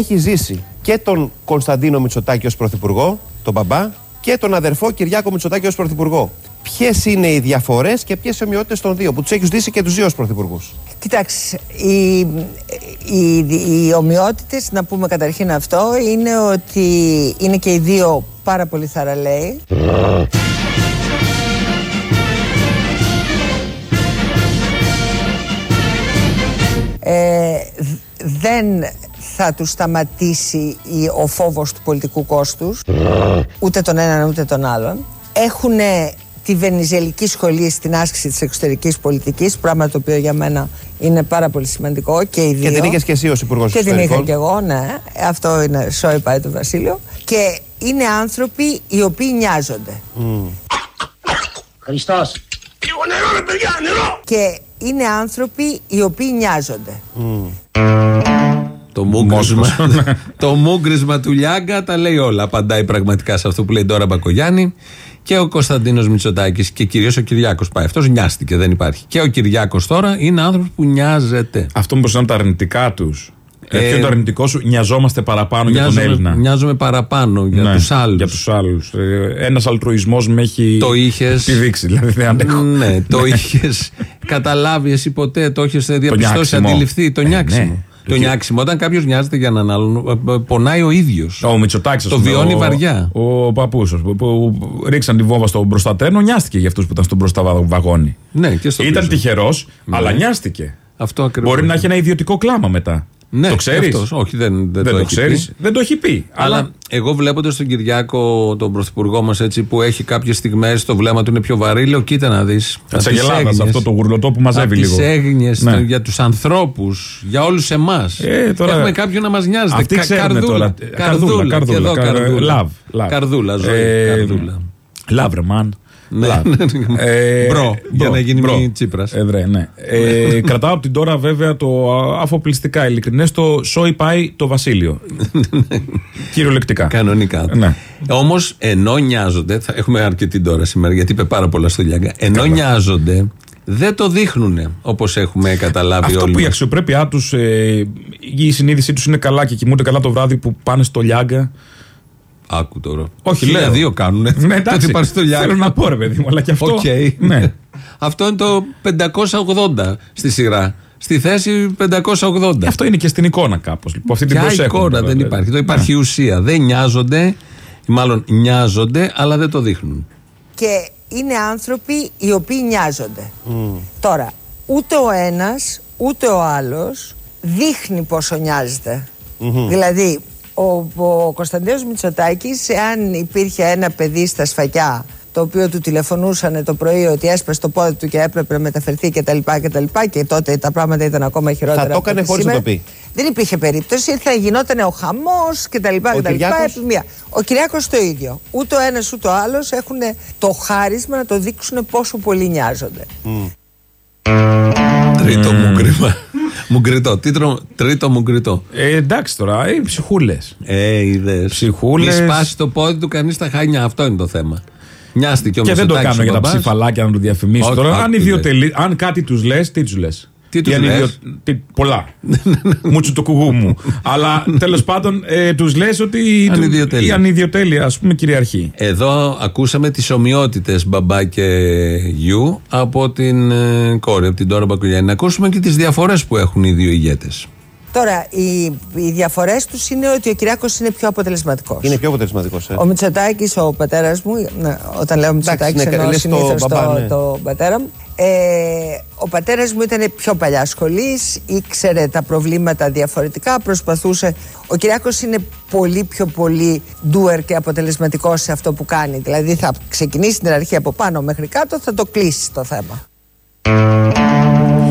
έχει ζήσει και τον Κωνσταντίνο Μητσοτάκη ως πρωθυπουργό, τον μπαμπά, και τον αδερφό Κυριάκο Μητσοτάκη ως πρωθυπουργό. Ποιες είναι οι διαφορές και ποιες οι ομοιότητες των δύο, που τους έχεις ζήσει και τους δύο ως πρωθυπουργούς; Κοιτάξτε, οι, οι, οι ομοιότητες, να πούμε καταρχήν αυτό, είναι ότι είναι και οι δύο πάρα πολύ θαραλέοι. Ε, δεν θα τους σταματήσει ο φόβος του πολιτικού κόστους ούτε τον έναν ούτε τον άλλον. Έχουν τη βενιζελική σχολή στην άσκηση της εξωτερικής πολιτικής πράγμα το οποίο για μένα είναι πάρα πολύ σημαντικό και οι δύο. Και την είχες και εσύ ως υπουργός και την είχα και εγώ ναι. Αυτό είναι σόι πάει το Βασίλειο. Και είναι άνθρωποι οι οποίοι νοιάζονται. Mm. Χριστός. Λίγο νερό ρε παιδιά νερό! Και είναι άνθρωποι οι οποίοι νοιάζονται το μούγκρισμα, το μούγκρισμα του Λιάγκα τα λέει όλα. Απαντάει πραγματικά σε αυτό που λέει τώρα Μπακογιάννη. Και ο Κωνσταντίνος Μητσοτάκης και κυρίως ο Κυριάκος πάει. Αυτός νοιάστηκε, δεν υπάρχει. Και ο Κυριάκος τώρα είναι άνθρωπος που νοιάζεται. Αυτό μήπω είναι τα αρνητικά τους. Ε, Ποιο είναι το αρνητικό σου, νοιαζόμαστε παραπάνω για τον Έλληνα. Νοιάζομαι παραπάνω για ναι, τους άλλους. Για τους άλλους. Ε, Ένας αλτρουισμός με έχει το είχες, επιδείξει. Δηλαδή δεν αντέχω. Ναι, το είχες καταλάβει εσύ ποτέ, το έχεις διαπιστώσει, αντιληφθεί. Το ε, νιάξιμο. Ναι. Το νιάξιμο. Όταν κάποιος νοιάζεται για έναν άλλον, ε, πονάει ο ίδιος. Ο Μητσοτάκης, Το βιώνει βαριά. Ο, ο παππού που ρίξαν τη βόμβα στον μπροστατέρνο, νοιάστηκε για αυτούς που ήταν στον μπροστά βαγόνι. Ναι, και στο Ήταν τυχερός, ναι. αλλά νοιάστηκε. Αυτό ακριβώς. Μπορεί να έχει ένα ιδιωτικό κλάμα μετά. Ναι, το ξέρεις; Όχι, δεν, δεν, δεν το, το ξέρεις; Δεν το έχει πει. Αλλά, αλλά... εγώ βλέποντας τον Κυριάκο, τον πρωθυπουργό μας, έτσι που έχει κάποιες στιγμές το βλέμμα του είναι πιο βαρύ, λέω: Κοίτα να δεις. Της Ελλάδα, αυτό το γουρλωτό που μαζεύει λίγο. Τις έγνοιες ναι. για τους ανθρώπους, για όλους εμάς. Ε, τώρα... Έχουμε κάποιον να μας νοιάζεται. Αυτή Κα, καρδούλα, τώρα. Καρδούλα. Καρδούλα. Καρδούλα. Καρδούλα. Ζωή. Ε, καρδούλα. Λάβρε, μαν. Ναι. ε, μπρο, για να γίνει μπρο. τσίπρας. Ε, ναι. ε, κρατάω από την τώρα βέβαια το αφοπλιστικά ειλικρινές το σόι πάει το Βασίλειο. Κυριολεκτικά. Κανονικά. Ναι. Όμως ενώ νοιάζονται, θα έχουμε αρκετή τώρα σήμερα γιατί είπε πάρα πολλά στο Λιάγκα. Ενώ Καλά. νοιάζονται, δεν το δείχνουν όπως έχουμε καταλάβει Αυτό όλοι. που η αξιοπρέπειά τους, ε, η συνείδησή τους είναι καλά και κοιμούνται καλά το βράδυ που πάνε στο Λιάγκα Άκου τώρα. Όχι, λέω. δύο κάνουν. Ναι, εντάξει, θέλω να πω ρε παιδί μου, αλλά και αυτό. Okay. Ναι. αυτό είναι το 580 στη σειρά. Στη θέση 580. Αυτό είναι και στην εικόνα κάπως. Λοιπόν, αυτή την Ποια εικόνα δεν υπάρχει. Το υπάρχει ναι. ουσία. Δεν νοιάζονται, μάλλον νοιάζονται, αλλά δεν το δείχνουν. Και είναι άνθρωποι οι οποίοι νοιάζονται. Τώρα, ούτε ο ένας ούτε ο άλλος δείχνει πόσο Δηλαδή, ο, ο Κωνσταντίνος Μητσοτάκης εάν υπήρχε ένα παιδί στα σφακιά το οποίο του τηλεφωνούσαν το πρωί ότι έσπασε το πόδι του και έπρεπε να μεταφερθεί κτλ. Και, και, και τότε τα πράγματα ήταν ακόμα χειρότερα. Θα το έκανε χωρίς να το πει. Δεν υπήρχε περίπτωση, θα γινόταν ο χαμός κτλ. Ο, Κυριάκος... ο Κυριάκος το ίδιο. Ούτε ο ένας ούτε ο άλλος έχουν το χάρισμα να το δείξουν πόσο πολύ νοιάζονται. Mm. Τρίτο μου κρίμα. Μουγκριτό. Τρίτο, τρίτο μουγκριτό. Ε, εντάξει τώρα, ε, ψυχούλες. Ε, είδες. Ψυχούλες. Μη σπάσεις το πόδι του κανείς τα χάνια. Αυτό είναι το θέμα. Νοιάστηκε Και δεν το κάνω για τα ψηφαλάκια να το διαφημίσω τώρα. Αν, αν κάτι τους λες, τι τους λες; Τι τους λες; Πολλά. Μουτσου το κουγού μου. Αλλά τέλος πάντων ε, τους λες ότι η ανιδιοτέλεια, ας πούμε, κυριαρχεί. Εδώ ακούσαμε τις ομοιότητες μπαμπά και γιου από την ε, κόρη, από την Τώρα Μπακουλιάνη. Να ακούσουμε και τις διαφορές που έχουν οι δύο ηγέτες. Τώρα, οι, οι διαφορές τους είναι ότι ο Κυριάκος είναι πιο αποτελεσματικός. Είναι πιο αποτελεσματικός. Ε. Ο Μητσοτάκης, ο πατέρας μου, ναι, όταν λέω Μητσοτάκης, ναι, εννοώ συνήθως το, το, ναι. το πατέρα μου. Ε, ο πατέρας μου ήταν πιο παλιά σχολή, ήξερε τα προβλήματα διαφορετικά, προσπαθούσε. Ο Κυριάκος είναι πολύ πιο πολύ doer και αποτελεσματικός σε αυτό που κάνει. Δηλαδή θα ξεκινήσει την αρχή από πάνω μέχρι κάτω, θα το κλείσει το θέμα.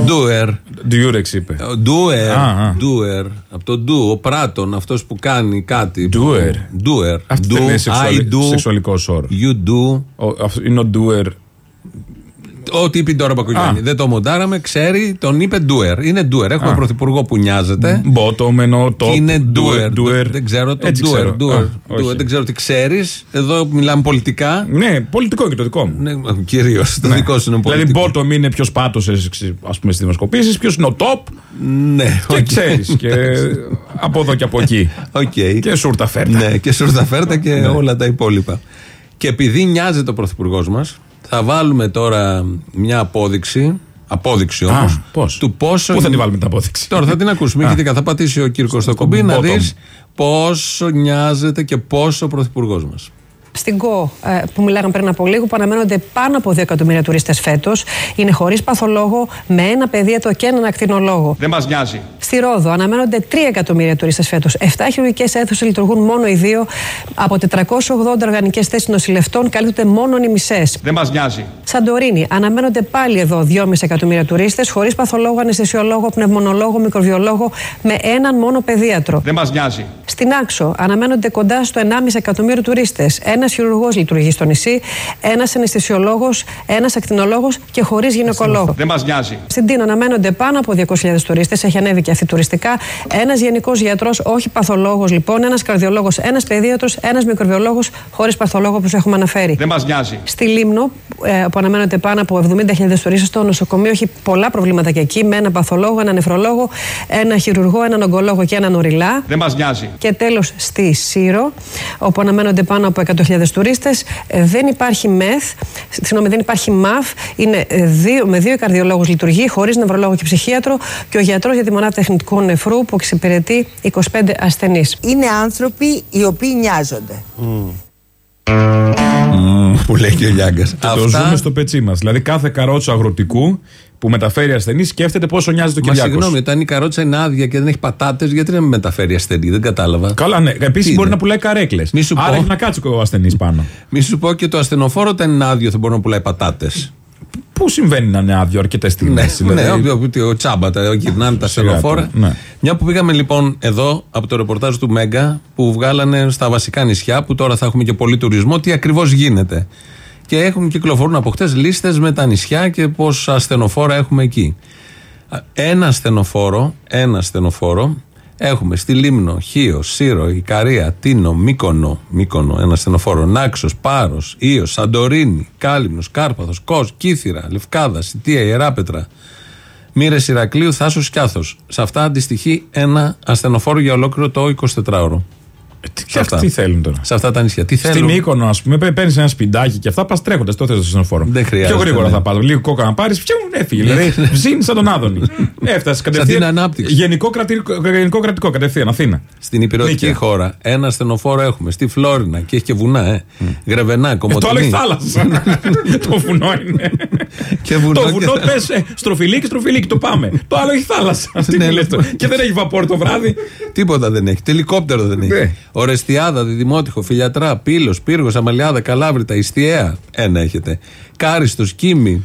Doer. Durex είπε. Doer. Doer. Από το do, ο πράτον, αυτός που κάνει κάτι. Doer. Doer. Αυτός είναι σεξουαλικός όρο. You do. Είναι ο doer Ό,τι είπε τώρα Μπακογιάννη. Δεν το μοντάραμε, ξέρει, τον είπε ντουερ. Είναι ντουερ. Έχουμε πρωθυπουργό που νοιάζεται. Μπότομ εννοώ το. Είναι ντουερ. Δεν ξέρω το ντουερ. Δεν ξέρω τι ξέρεις. Εδώ μιλάμε πολιτικά. Ναι, πολιτικό και το δικό μου. Ναι, Κυρίως. Το ναι. δικό σου είναι δηλαδή, πολιτικό. Δηλαδή, bottom είναι ποιος πάτωσες, ας πούμε, στις δημοσκοπήσεις. Ποιος είναι ο top. Ναι, Και ξέρεις. και από εδώ και από εκεί. Οκ. Και σούρτα φέρτα. Ναι, και σούρτα φέρτα και όλα τα υπόλοιπα. Και επειδή νοιάζεται ο Πρωθυπουργός μας, θα βάλουμε τώρα μια απόδειξη. Απόδειξη όμως. Α, πώς; Του πόσο. Πού θα τη βάλουμε την απόδειξη; Τώρα θα την ακούσουμε. Α. Γιατί θα πατήσει ο Κύρκος στο κουμπί να bottom. δεις πόσο νοιάζεται και πόσο ο Πρωθυπουργός μας. Στην ΚΟ ε, που μιλάγαμε πριν από λίγο, που αναμένονται πάνω από 2 εκατομμύρια τουρίστες φέτος, είναι χωρίς παθολόγο, με ένα παιδίατρο και έναν ακτινολόγο. Δεν μας νοιάζει. Στη Ρόδο αναμένονται 3 εκατομμύρια τουρίστες φέτος. 7 χειρουργικές αίθουσες λειτουργούν μόνο οι δύο. Από 480 οργανικές θέσεις νοσηλευτών καλύπτονται μόνο οι μισές. Δεν μας νοιάζει. Σαντορίνη, αναμένονται πάλι εδώ 2,5 εκατομμύρια τουρίστες, χωρίς παθολόγο, αναισθησιολόγο, πνευμονολόγο, μικροβιολόγο, με έναν μόνο παιδίατρο. Δεν μας νοιάζει. Στην Άξο αναμένονται κοντά στο 1,5 εκατομμύριο τουρίστες. Ένας χειρουργός λειτουργεί στο νησί, ένας αναισθησιολόγος, ένας ακτινολόγος και χωρίς γυναικολόγο. Δεν μας νοιάζει. Στην Τίνο αναμένονται πάνω από 200.000 τουρίστες, έχει ανέβει και αυτή τουριστικά. Ένας γενικός γιατρός, όχι παθολόγος λοιπόν, ένας καρδιολόγος, ένας παιδίατρος, ένας μικροβιολόγος, χωρίς παθολόγο όπως έχουμε αναφέρει. Δεν μας νοιάζει. Στη Λίμνο, ε, που αναμένονται πάνω από 70.000 τουρίστες, το νοσοκομείο έχει πολλά προβλήματα και εκεί, με ένα παθολόγο, ένα νεφρολόγο, ένα χειρουργό, έναν ογκολόγο και έναν οριλά. Δεν μας νοιάζει. Και τέλος στη Σύρο, όπου αναμένονται πάνω από 100.000 τουρίστες, δεν υπάρχει ΜΕΘ, συγγνώμη, δεν υπάρχει ΜΑΦ. Είναι ε, δύο, με δύο καρδιολόγους λειτουργεί, χωρίς νευρολόγο και ψυχίατρο, και ο γιατρός για τη μονάδα τεχνητικού νεφρού που εξυπηρετεί 25 ασθενείς. Είναι άνθρωποι οι οποίοι νοιάζονται. Που λέει και ο Λιάγκας. Και Το ζούμε στο πετσί μας. Δηλαδή κάθε καρότσο αγροτικού που μεταφέρει ασθενή σκέφτεται πόσο νοιάζει το Μα Κυριάκος. συγγνώμη, όταν η καρότσα είναι άδεια και δεν έχει πατάτες, γιατί να μην μεταφέρει ασθενή, δεν κατάλαβα. Καλά, ναι. Επίσης Τι μπορεί είναι; να πουλάει καρέκλες. Μη σου Άρα πω. έχει να κάτσει ο ασθενής πάνω. Μη σου πω και το ασθενοφόρο όταν είναι άδειο θα μπορεί να πουλάει πατάτες. Πού συμβαίνει να είναι άδειο αρκετές Ναι, στιγμέ. ναι, ο, ο, ο τσάμπα, τα γυρνάνε τα Σιγά ασθενοφόρα. τώρα, ναι. Μια που πήγαμε λοιπόν εδώ από το ρεπορτάζ του Μέγκα που βγάλανε στα βασικά νησιά που τώρα θα έχουμε και πολύ τουρισμό, τι ακριβώς γίνεται. Και έχουν κυκλοφορούν από χτες λίστες με τα νησιά και πόσα ασθενοφόρα έχουμε εκεί. Ένα ασθενοφόρο, ένα ασθενοφόρο έχουμε στη Λίμνο, Χίο, Σύρο, Ικαρία, Τίνο, Μύκονο, Μύκονο, ένα ασθενοφόρο, Νάξος, Πάρος, Ήο, Σαντορίνη, Κάλυμνος, Κάρπαθος, Κος, Κύθυρα, Λευκάδα, Σιτία, Ιεράπετρα, Μύρες Ηρακλείου, Θάσος Κιάθο. Σε αυτά αντιστοιχεί ένα ασθενοφόρο για ολόκληρο το 24ωρο. Και αυτοί τι θέλουν τώρα; Σε αυτά τα νησιά. Τι Στην θέλουν; Μύκονο, ας πούμε, παίρνεις ένα σπιντάκι και αυτά, πας τρέχοντας. Το θες στο συνοφόρο. Δεν χρειάζεται, Πιο γρήγορα ναι. θα πα. Λίγο κόκα να πάρεις, φτιάχνουν, έφυγε. δηλαδή, ψήνεις σαν τον Άδωνη. Έφτασες κατευθείαν. την ανάπτυξη. Γενικό, κρατικό, γενικό κρατικό, κατευθείαν Αθήνα. Στην υπηρετική Νίκαια. χώρα ένα ασθενοφόρο έχουμε. Στη Φλόρινα και έχει και βουνά, ε. Γρεβενά, Ε, το άλλο κομμωτινή. έχει θάλασσα. το βουνό είναι. Και βουνό το και βουνό θα- πες ε, στροφιλίκι, στροφιλίκι, το πάμε. Το άλλο έχει θάλασσα. Τι Ναι, λες ναι. τώρα. Και δεν έχει βαπόρ το βράδυ. Τίποτα δεν έχει. Τελικόπτερο δεν έχει. Ναι. Ορεστιάδα, Διδημότυχο, Φιλιατρά, Πύλος, Πύργος, Αμαλιάδα, Καλάβρητα, Ιστιαία. Ένα έχετε. Κάριστος, Κίμη.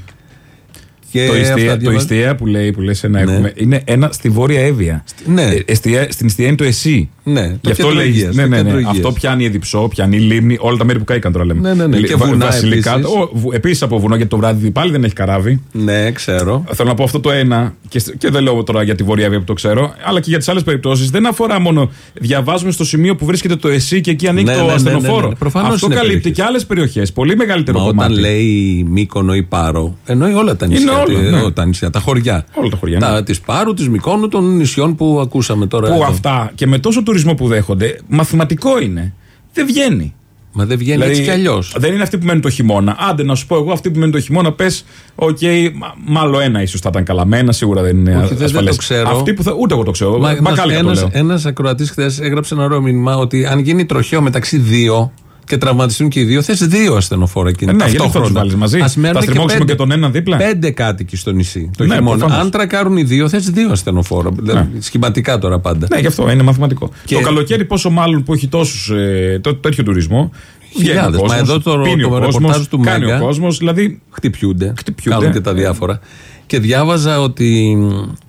Και το αυτά ιστιαία, το διαβάζω. ιστιαία που λέει, που λες ένα Ναι. έχουμε, είναι ένα στη Βόρεια Εύβοια. Ναι. Ε, εστιαία- στην Ιστιαία είναι το εσύ. Ναι, το Γι' αυτό κέντρο λέει. υγείας, Ναι, το ναι, κέντρο ναι. υγείας. Αυτό πιάνει Εδιψό, πιάνει Λίμνη, όλα τα μέρη που κάηκαν τώρα λέμε. Ναι, ναι, ναι. Λι- Και βα- βουνά βασιλικά. επίσης. Επίσης από βουνό, γιατί το βράδυ πάλι δεν έχει καράβι. Ναι, ξέρω. Θέλω να πω αυτό το ένα, και, σ- και δεν λέω τώρα για τη Βόρεια Εύβοια που το ξέρω, αλλά και για τις άλλες περιπτώσεις. Δεν αφορά μόνο. Διαβάζουμε στο σημείο που βρίσκεται το εσύ και εκεί ανήκει Ναι, το ναι, ναι, ασθενοφόρο. ναι, ναι. Προφανώς Αυτό είναι καλύπτει περιοχές. και άλλες περιοχές. Πολύ μεγαλύτερο Μα κομμάτι. όταν λέει Μύκονο ή Πάρο, εννοεί όλα τα νησιά. Είναι όλα, τι- ναι. ό, τα νησιά, τα χωριά. Όλα τα χωριά, Τα, ναι. της Πάρου, της Μυκόνου, των νησιών που ακούσαμε τώρα. Που εδώ. αυτά και με τόσο τουρισμό που δέχονται, μαθηματικό είναι. Δεν βγαίνει. Μα δεν βγαίνει έτσι κι αλλιώς. Δεν είναι αυτοί που μένουν το χειμώνα. Άντε να σου πω εγώ, αυτοί που μένουν το χειμώνα, πες, οκ, μα- μάλλον ένα ίσως θα ήταν καλυμμένα, σίγουρα δεν είναι Όχι, δεν- δεν ασφαλές. το ξέρω. Αυτοί που θα, ούτε εγώ το ξέρω. Μα, Μπακάλικα το ένας, λέω. ένας ακροατής χθες έγραψε ένα ωραίο μήνυμα ότι αν γίνει τροχαίο μεταξύ δύο και τραυματιστούν και οι δύο, θες δύο ασθενοφόρα εκείνη Ε, ναι, γιατί ταυτόχρονα. θα τους βάλεις μαζί. Ας Θα μένουν στριμώξουμε πέντε- και τον έναν δίπλα; Πέντε κάτοικοι στο νησί το Ναι, χειμώνα. προφανώς. Αν τρακάρουν οι δύο, θες δύο ασθενοφόρα. Δηλαδή, Σχηματικά τώρα πάντα. Ναι, γι' αυτό είναι μαθηματικό. Και- Το καλοκαίρι, πόσο μάλλον που έχει τόσους ε, τό- τέτοιο τουρισμό. βγαίνει ο Χιλιάδες. Μα κόσμος, εδώ το- πίνει το ο ρεπορτάζ κόσμος, του κάνει Μέγκα- ο κόσμος. Δηλαδή, Χτυπιούνται, Χτυπιούνται. Κάνουν και τα διάφορα. Και διάβαζα ότι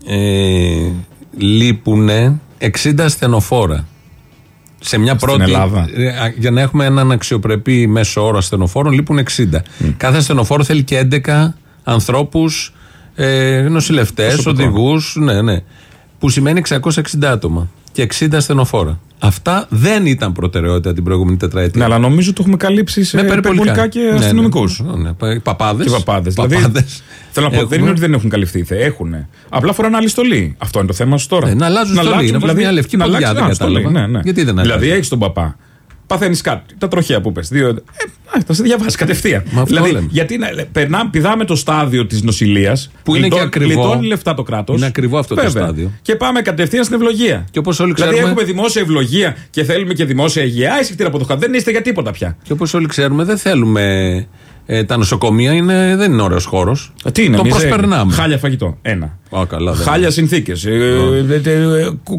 ε, λείπουν 60 ασθενοφόρα. Σε μια πρώτη. Ελλάδα. ε, α, Για να έχουμε έναν αξιοπρεπή μέσο όρο ασθενοφόρων, λείπουν 60. Κάθε ασθενοφόρο θέλει και 11 ανθρώπους, ε, νοσηλευτές, Προσωπικό. οδηγούς. Ναι, ναι. Που σημαίνει 660 άτομα και 60 ασθενοφόρα. Αυτά δεν ήταν προτεραιότητα την προηγούμενη τετραετία. Ναι, αλλά νομίζω το έχουμε καλύψει σε Με περιπολικά. και Ναι, ναι. αστυνομικούς. Ναι, ναι. Παπάδες. Και παπάδες. Δηλαδή, θέλω να πω, δεν είναι ότι δεν έχουν καλυφθεί. Έχουν. Απλά φοράνε άλλη στολή. Αυτό είναι το θέμα σου τώρα. Ε, να αλλάζουν στολή, να βάλουν μια λευκή ποδιά, αλλάξουν- δεν α, στολή, κατάλαβα. Ναι, ναι. Γιατί δεν Δηλαδή αλλάζει; έχεις τον παπά. Παθαίνεις κάτι. Τα τροχαία που πες. Δύο... Ε, α, θα σε διαβάσει κατευθείαν. Μα αυτό δηλαδή, λέμε. γιατί να, περνάμε, πηδάμε το στάδιο της νοσηλείας. Που είναι και ακριβό. Λιτώνει λεφτά το κράτος. Είναι ακριβό αυτό το στάδιο. Και πάμε κατευθείαν στην ευλογία. Και όπως όλοι Δηλαδή ξέρουμε- έχουμε δημόσια ευλογία και θέλουμε και δημόσια υγεία. Ήσυχτήρα από το χαρτί. Δεν είστε για τίποτα πια. Και όπως όλοι ξέρουμε, δεν θέλουμε. Ε, τα νοσοκομεία είναι, δεν είναι ωραίος χώρος. Ε, Τι είναι, Το μιζέρια. προσπερνάμε. Χάλια φαγητό. Ένα. Α, καλά, δεν Χάλια συνθήκες.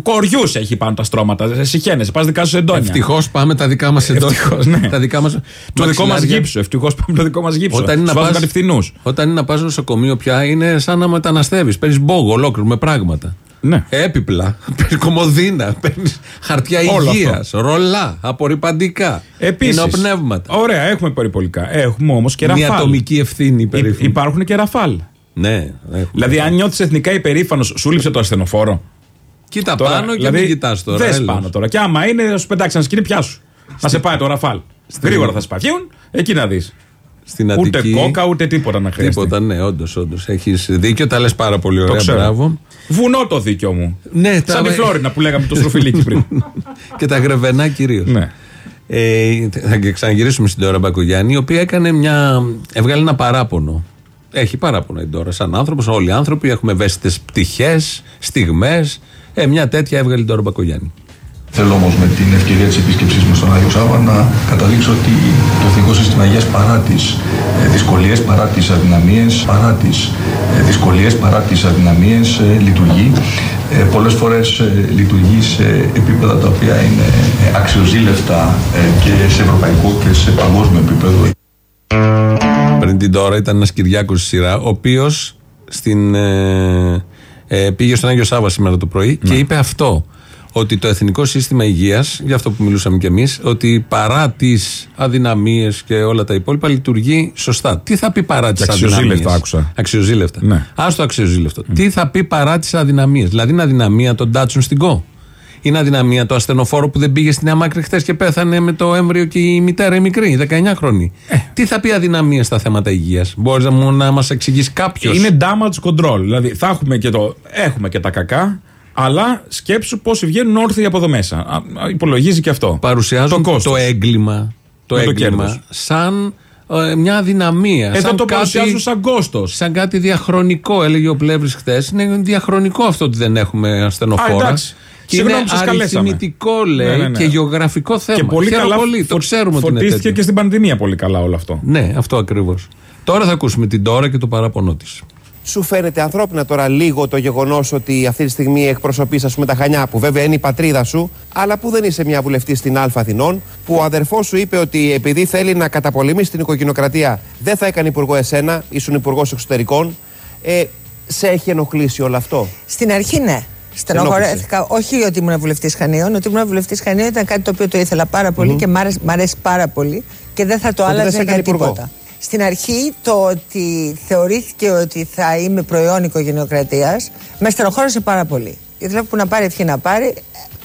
Κοριούς έχει πάνω τα στρώματα. Συχαίνε. Πας δικά σου εντόνια. Ευτυχώς πάμε τα δικά μας εντό. Ευτυχώς, ναι. Τα δικά μα. Το δικό μας γύψο. Ευτυχώς πάμε το δικό μας γύψο. Όταν είναι, Σου να βάζουν πας, κατευθυνούς. όταν είναι να πας νοσοκομείο πια είναι σαν να μεταναστεύεις. Παίρνεις μπόγκο ολόκληρο με πράγματα. Ναι. Έπιπλα, παίρνεις κομμωδίνα, παίρνεις χαρτιά Όλο υγείας, ρολά, απορριπαντικά. Επίσης. πνεύματα. Ωραία, έχουμε περιπολικά. Έχουμε όμως και Μια ραφάλ. ατομική ευθύνη Υ- περίφημη. Υπάρχουν και ραφάλ. Ναι, έχουμε. Δηλαδή, αν νιώθεις εθνικά υπερήφανος, σου λείψε το ασθενοφόρο. Κοίτα Τώρα, πάνω και δηλαδή, μην κοιτάς τώρα. Δες έλεος. πάνω τώρα. Και άμα είναι, να σου πετάξεις ένα σκηνή, πιάσου. Θα σε πάει το ραφάλ. Γρήγορα θα σπαθιούν, εκεί να δεις. Στην Ούτε Αττική. κόκα, ούτε τίποτα να χρειάζεται. Τίποτα, ναι, όντως, όντως. Έχεις δίκιο, τα λες πάρα πολύ Το ωραία. ξέρω. Μπράβο. Βουνό το δίκιο μου. Ναι, Σαν τα- τη Φλόρινα που λέγαμε το στροφιλίκι πριν. και τα γρεβενά κυρίως. ναι. Ε, θα και ξαναγυρίσουμε στην Τώρα Μπακογιάννη, η οποία έκανε μια. έβγαλε ένα παράπονο. Έχει παράπονο η Τώρα. Σαν άνθρωπος, όλοι οι άνθρωποι έχουμε ευαίσθητες πτυχές, στιγμές. Ε, μια τέτοια έβγαλε η Τώρα Μπακογιάννη. Θέλω όμως με την ευκαιρία της επίσκεψής μου στον Άγιο Σάβα να καταλήξω ότι το Εθνικό Σύστημα Υγείας παρά τις δυσκολίες, παρά τις αδυναμίες, παρά τις δυσκολίες, παρά τις αδυναμίες λειτουργεί. Ε, Πολλές φορές λειτουργεί σε επίπεδα τα οποία είναι ε, αξιοζήλευτα ε, και σε ευρωπαϊκό και σε παγκόσμιο επίπεδο. Πριν την Τώρα ήταν ένας Κυριάκος στη σειρά, ο οποίος ε, ε, πήγε στον Άγιο Σάβα σήμερα το πρωί και είπε αυτό. Ότι το Εθνικό Σύστημα Υγείας, για αυτό που μιλούσαμε κι εμείς, ότι παρά τις αδυναμίες και όλα τα υπόλοιπα λειτουργεί σωστά. Τι θα πει παρά τις αδυναμίες; Αξιοζήλευτα άκουσα. Αξιοζήλευτα. Ναι. Α το αξιοζήλευτο. Τι θα πει παρά τις αδυναμίες; Δηλαδή είναι αδυναμία τον Τάτσουν στην ΚΟ. Είναι αδυναμία το ασθενοφόρο που δεν πήγε στην Αμάκρη χθες και πέθανε με το έμβριο και η μητέρα η μικρή, η 19χρονη. Ε. Τι θα πει αδυναμία στα θέματα υγείας; Μπορείς να, μου- να μας εξηγήσει κάποιος; Είναι damage control. Δηλαδή θα έχουμε και, το, έχουμε και τα κακά, αλλά σκέψου πόσοι βγαίνουν όρθιοι από εδώ μέσα. Α, α, υπολογίζει και αυτό. Παρουσιάζουν το, το, κόστος. έγκλημα, το Με το έγκλημα κέρδος. σαν ε, μια αδυναμία. Εδώ σαν το κάτι- παρουσιάζουν σαν κόστος. Σαν κάτι διαχρονικό, έλεγε ο Πλεύρης χθες. Είναι διαχρονικό αυτό ότι δεν έχουμε ασθενοφόρα. Α, εντάξει. Και είναι Συγγνώμη, σας καλέσαμε. αριθμητικό, λέει, Ναι, ναι, ναι. και γεωγραφικό θέμα. Και πολύ Χαίρομαι καλά πολύ, το φω- ξέρουμε ότι είναι φωτίστηκε τέτοιο. και στην πανδημία πολύ καλά όλο αυτό. Ναι, αυτό ακριβώς. Τώρα θα ακούσουμε την Τώρα και το παράπονό της. Σου φαίνεται ανθρώπινα τώρα λίγο το γεγονός ότι αυτή τη στιγμή εκπροσωπείς, ας πούμε, τα Χανιά, που βέβαια είναι η πατρίδα σου, αλλά που δεν είσαι μια βουλευτής στην Α Αθηνών, που ο αδερφός σου είπε ότι επειδή θέλει να καταπολεμήσει την οικογενειοκρατία, δεν θα έκανε υπουργό εσένα, ήσουν υπουργός εξωτερικών. Ε, σε έχει ενοχλήσει όλο αυτό; Στην αρχή ναι. Στενοχωρέθηκα. Όχι ότι ήμουν βουλευτής Χανίων. Ότι ήμουν βουλευτής Χανίων ήταν κάτι το οποίο το ήθελα πάρα πολύ και μ' άρεσε, μ' αρέσει πάρα πολύ και δεν θα το Οπότε δεν άλλαζα σε έκανε για υπουργό. Τίποτα. Στην αρχή το ότι θεωρήθηκε ότι θα είμαι προϊόν οικογενειοκρατίας με στενοχώρησε πάρα πολύ. Ήθελα που να πάρει ευχή να πάρει.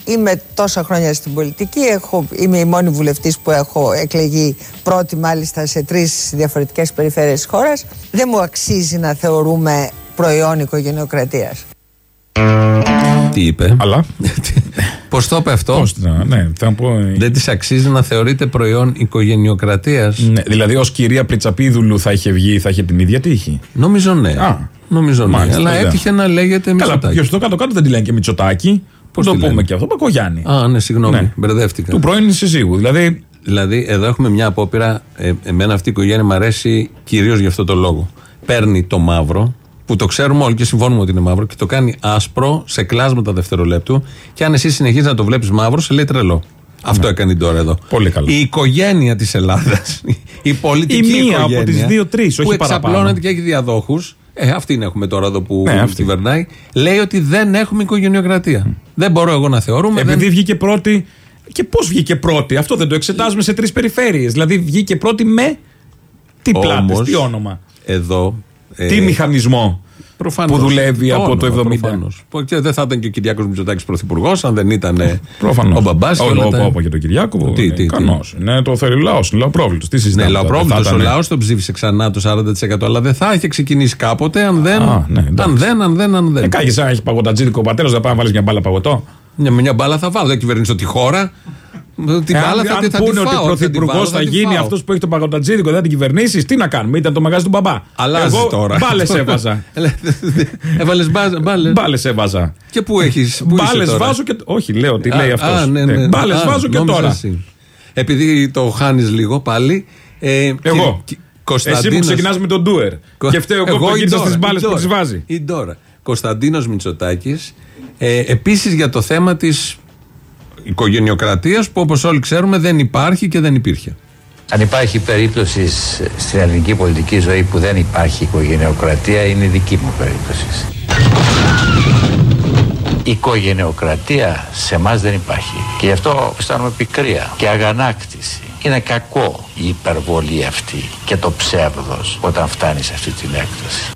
Είμαι τόσα χρόνια στην πολιτική. Έχω, είμαι η μόνη βουλευτής που έχω εκλεγεί πρώτη μάλιστα σε τρεις διαφορετικές περιφέρειες της χώρας. Δεν μου αξίζει να θεωρούμε προϊόν οικογενειοκρατίας. Τι είπε; Αλλά. Πώς το είπε αυτό; Πώς να- ναι, θα να πω. ε, Δεν της αξίζει να θεωρείται προϊόν οικογενειοκρατίας. ναι, δηλαδή, ως κυρία Πριτσαπίδουλου θα είχε βγει, θα είχε την ίδια τύχη; Νομίζω ναι. Α. Νομίζω ναι. Μάλιστα, Αλλά ωραία. έτυχε να λέγεται Καλά, Μητσοτάκη. ποιος στο κάτω-κάτω δεν τη λένε και Μητσοτάκη. Πώς Πώς το τη πούμε λένε; και αυτό, Μπακογιάννη. Α, ναι, συγγνώμη. Ναι. Μπερδεύτηκα. Του πρώην συζύγου. Δηλαδή, Δηλαδή, εδώ έχουμε μια απόπειρα. Ε, εμένα αυτή η οικογένεια μου αρέσει κυρίως γι' αυτό το λόγο. Παίρνει το μαύρο, που το ξέρουμε όλοι και συμφωνούμε ότι είναι μαύρο, και το κάνει άσπρο σε κλάσματα δευτερολέπτου. Και αν εσύ συνεχίζεις να το βλέπεις μαύρο, σε λέει τρελό. Αυτό έκανε τώρα εδώ. Ναι. Πολύ καλό. Η οικογένεια της Ελλάδας, η πολιτική Η μία από οικογένεια. τις δύο-τρεις, όχι Που παραπάνω. εξαπλώνεται και έχει διαδόχους. Ε, αυτήν έχουμε τώρα εδώ που Ναι, αυτή. κυβερνάει. Λέει ότι δεν έχουμε οικογενειοκρατία. Δεν μπορώ εγώ να θεωρούμε. επειδή δεν... βγήκε πρώτη. Και πώς βγήκε πρώτη, αυτό δεν το εξετάζουμε σε τρεις περιφέρειες Δηλαδή, βγήκε πρώτη με. Τι πλάτες, Όμως, τι όνομα; Εδώ Ε, Τι μηχανισμό προφανώς. που δουλεύει Το από το όνομα, 70. προφανώς. Που Και δεν θα ήταν και ο Κυριάκος Μητσοτάκης πρωθυπουργός, αν δεν ήταν ε, Προφανώς. ο μπαμπάς. Όχι, όπα, όπα, για τον Κυριάκο. Τι, τι, τι. Ικανός. Είναι το θέλει ο λαός. Είναι λαοπρόβλητο. Τι Ναι, συζητάμε. τώρα, λαοπρόβλητο. θα Ο ήταν- λαός τον ψήφισε ξανά το 40%. Αλλά δεν θα είχε ξεκινήσει κάποτε αν δεν. Α, ναι, εντάξει. αν δεν, αν δεν, αν δεν. Ε, κάγεις σαν να έχει παγωτατζίδικο ο πατέρας, δεν πάει να βάλεις μια μπάλα παγωτό. Μια, μια μπάλα θα βάλω. Δεν κυβερνήσω τη χώρα. Την Ε, μπάλα αν, θα, αν τη- θα τη πούνε ότι φάω. ο θα την πρωθυπουργός βάλω, θα, τη γίνει φάω. αυτός που έχει τον παγωτατζίδικο, δεν θα την κυβερνήσεις, τι να κάνουμε. Ήταν το μαγάζι του μπαμπά. Αλλάζει Εγώ τώρα. Μπάλες έβαζα. Έβαλες μπάλες. Μπάλες έβαζα. Και πού έχεις. Μπάλες βάζω και. Όχι, λέω τι λέει αυτός. Α, ναι, ναι. Μπάλες Α, βάζω και νόμιζα τώρα. εσύ. Επειδή το χάνεις λίγο πάλι. Ε, Εγώ. κύριε- Εσύ Κωνσταντίνος- που ξεκινάς με τον Ντούερ. Και φταίω εγώ που η γύρισα Ντόρα, στις μπάλες η που Ντόρα, τι βάζει. Η Ντόρα. Κωνσταντίνος Μητσοτάκης. Ε, Επίσης για το θέμα της οικογενειοκρατίας που όπως όλοι ξέρουμε δεν υπάρχει και δεν υπήρχε. Αν υπάρχει περίπτωση σ- στην ελληνική πολιτική ζωή που δεν υπάρχει οικογενειοκρατία, είναι η δική μου περίπτωση. Η οικογενειοκρατία σε εμάς δεν υπάρχει. Και γι' αυτό αισθάνομαι πικρία και αγανάκτηση. Είναι κακό η υπερβολή αυτή και το ψεύδος όταν φτάνει σε αυτή την έκταση.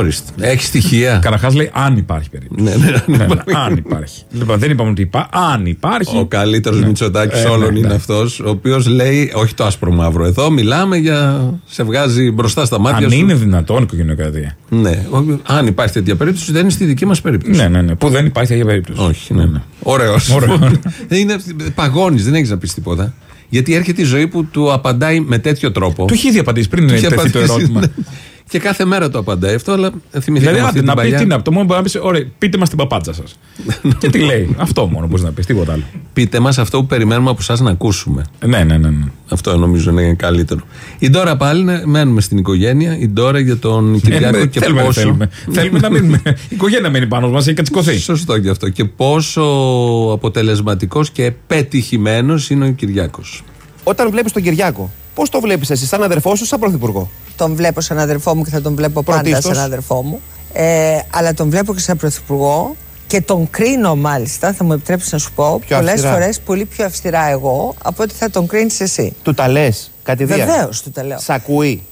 Ορίστε. Έχει στοιχεία. Καταρχάς λέει αν υπάρχει περίπτωση. ναι, ναι, Ναι, ναι, αν υπάρχει. Λοιπόν, δεν είπαμε ότι υπάρχει. Αν υπάρχει. Ο καλύτερος Ναι. Μητσοτάκης Ε, όλων ναι, είναι ναι. αυτός, ο οποίος λέει, όχι το άσπρο μαύρο. Εδώ μιλάμε για. σε βγάζει μπροστά στα μάτια Αν σου. είναι δυνατόν η οικογενειοκρατία. Ναι. Ο- Αν υπάρχει τέτοια περίπτωση, δεν είναι στη δική μας περίπτωση. Ναι, ναι, ναι. Που δεν υπάρχει τέτοια περίπτωση. Όχι, ναι, ναι. Ωραίος. Ωραίος. είναι παγώνεις, δεν έχεις να πεις τίποτα. Γιατί έρχεται η ζωή που του απαντάει με τέτοιο τρόπο. Του έχει ήδη απαντήσει πριν Του είναι είχε τεθεί το απαντήσει, ερώτημα. Ναι. Και κάθε μέρα το απαντάει αυτό, αλλά θυμηθήκαμε Δηλαδή, αυτή άντε, την να πει παλιά. τι να το μόνο που μπορεί να πεις, ωραία, πείτε μας την παπάτσα σας. και τι λέει. Αυτό μόνο μπορείς να πεις, τίποτα άλλο. Πείτε μας αυτό που περιμένουμε από εσά να ακούσουμε. Ναι, ναι, ναι. ναι. Αυτό νομίζω είναι καλύτερο. Η Ντόρα πάλι, ναι, μένουμε στην οικογένεια. Η Ντόρα για τον Κυριάκο Ε, και θέλουμε, δεν πόσο. θέλουμε. θέλουμε να μείνουμε. Η οικογένεια μένει πάνω μας, έχει κατσικωθεί. Σωστό και αυτό. Και πόσο αποτελεσματικός και πετυχημένος είναι ο Κυριάκος. Όταν βλέπεις τον Κυριάκο, πώς το βλέπεις εσύ, σαν αδερφό σου, σαν πρωθυπουργό; Τον βλέπω σαν αδερφό μου και θα τον βλέπω πάντα Πρωτίστως. σαν αδερφό μου. Ε, αλλά τον βλέπω και σαν πρωθυπουργό και τον κρίνω μάλιστα, θα μου επιτρέψεις να σου πω, Πιο πολλές αυστηρά. φορές πολύ πιο αυστηρά εγώ από ότι θα τον κρίνεις εσύ. Του τα λες, κατηδία. Βεβαίως του τα λέω. Σ' ακούει;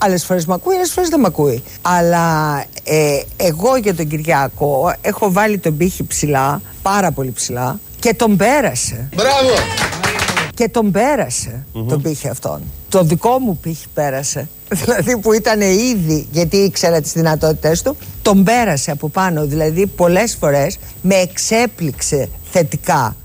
Άλλες φορές με ακούει, άλλες φορές δεν με ακούει. Αλλά ε, εγώ για τον Κυριακό έχω βάλει τον πύχη ψηλά, πάρα πολύ ψηλά και τον πέρασε. Μπράβο! Και τον πέρασε τον πήχη αυτόν. Το δικό μου πήχη πέρασε. Δηλαδή που ήταν ήδη, γιατί ήξερα τις δυνατότητες του, τον πέρασε από πάνω. Δηλαδή πολλές φορές με εξέπληξε θετικά.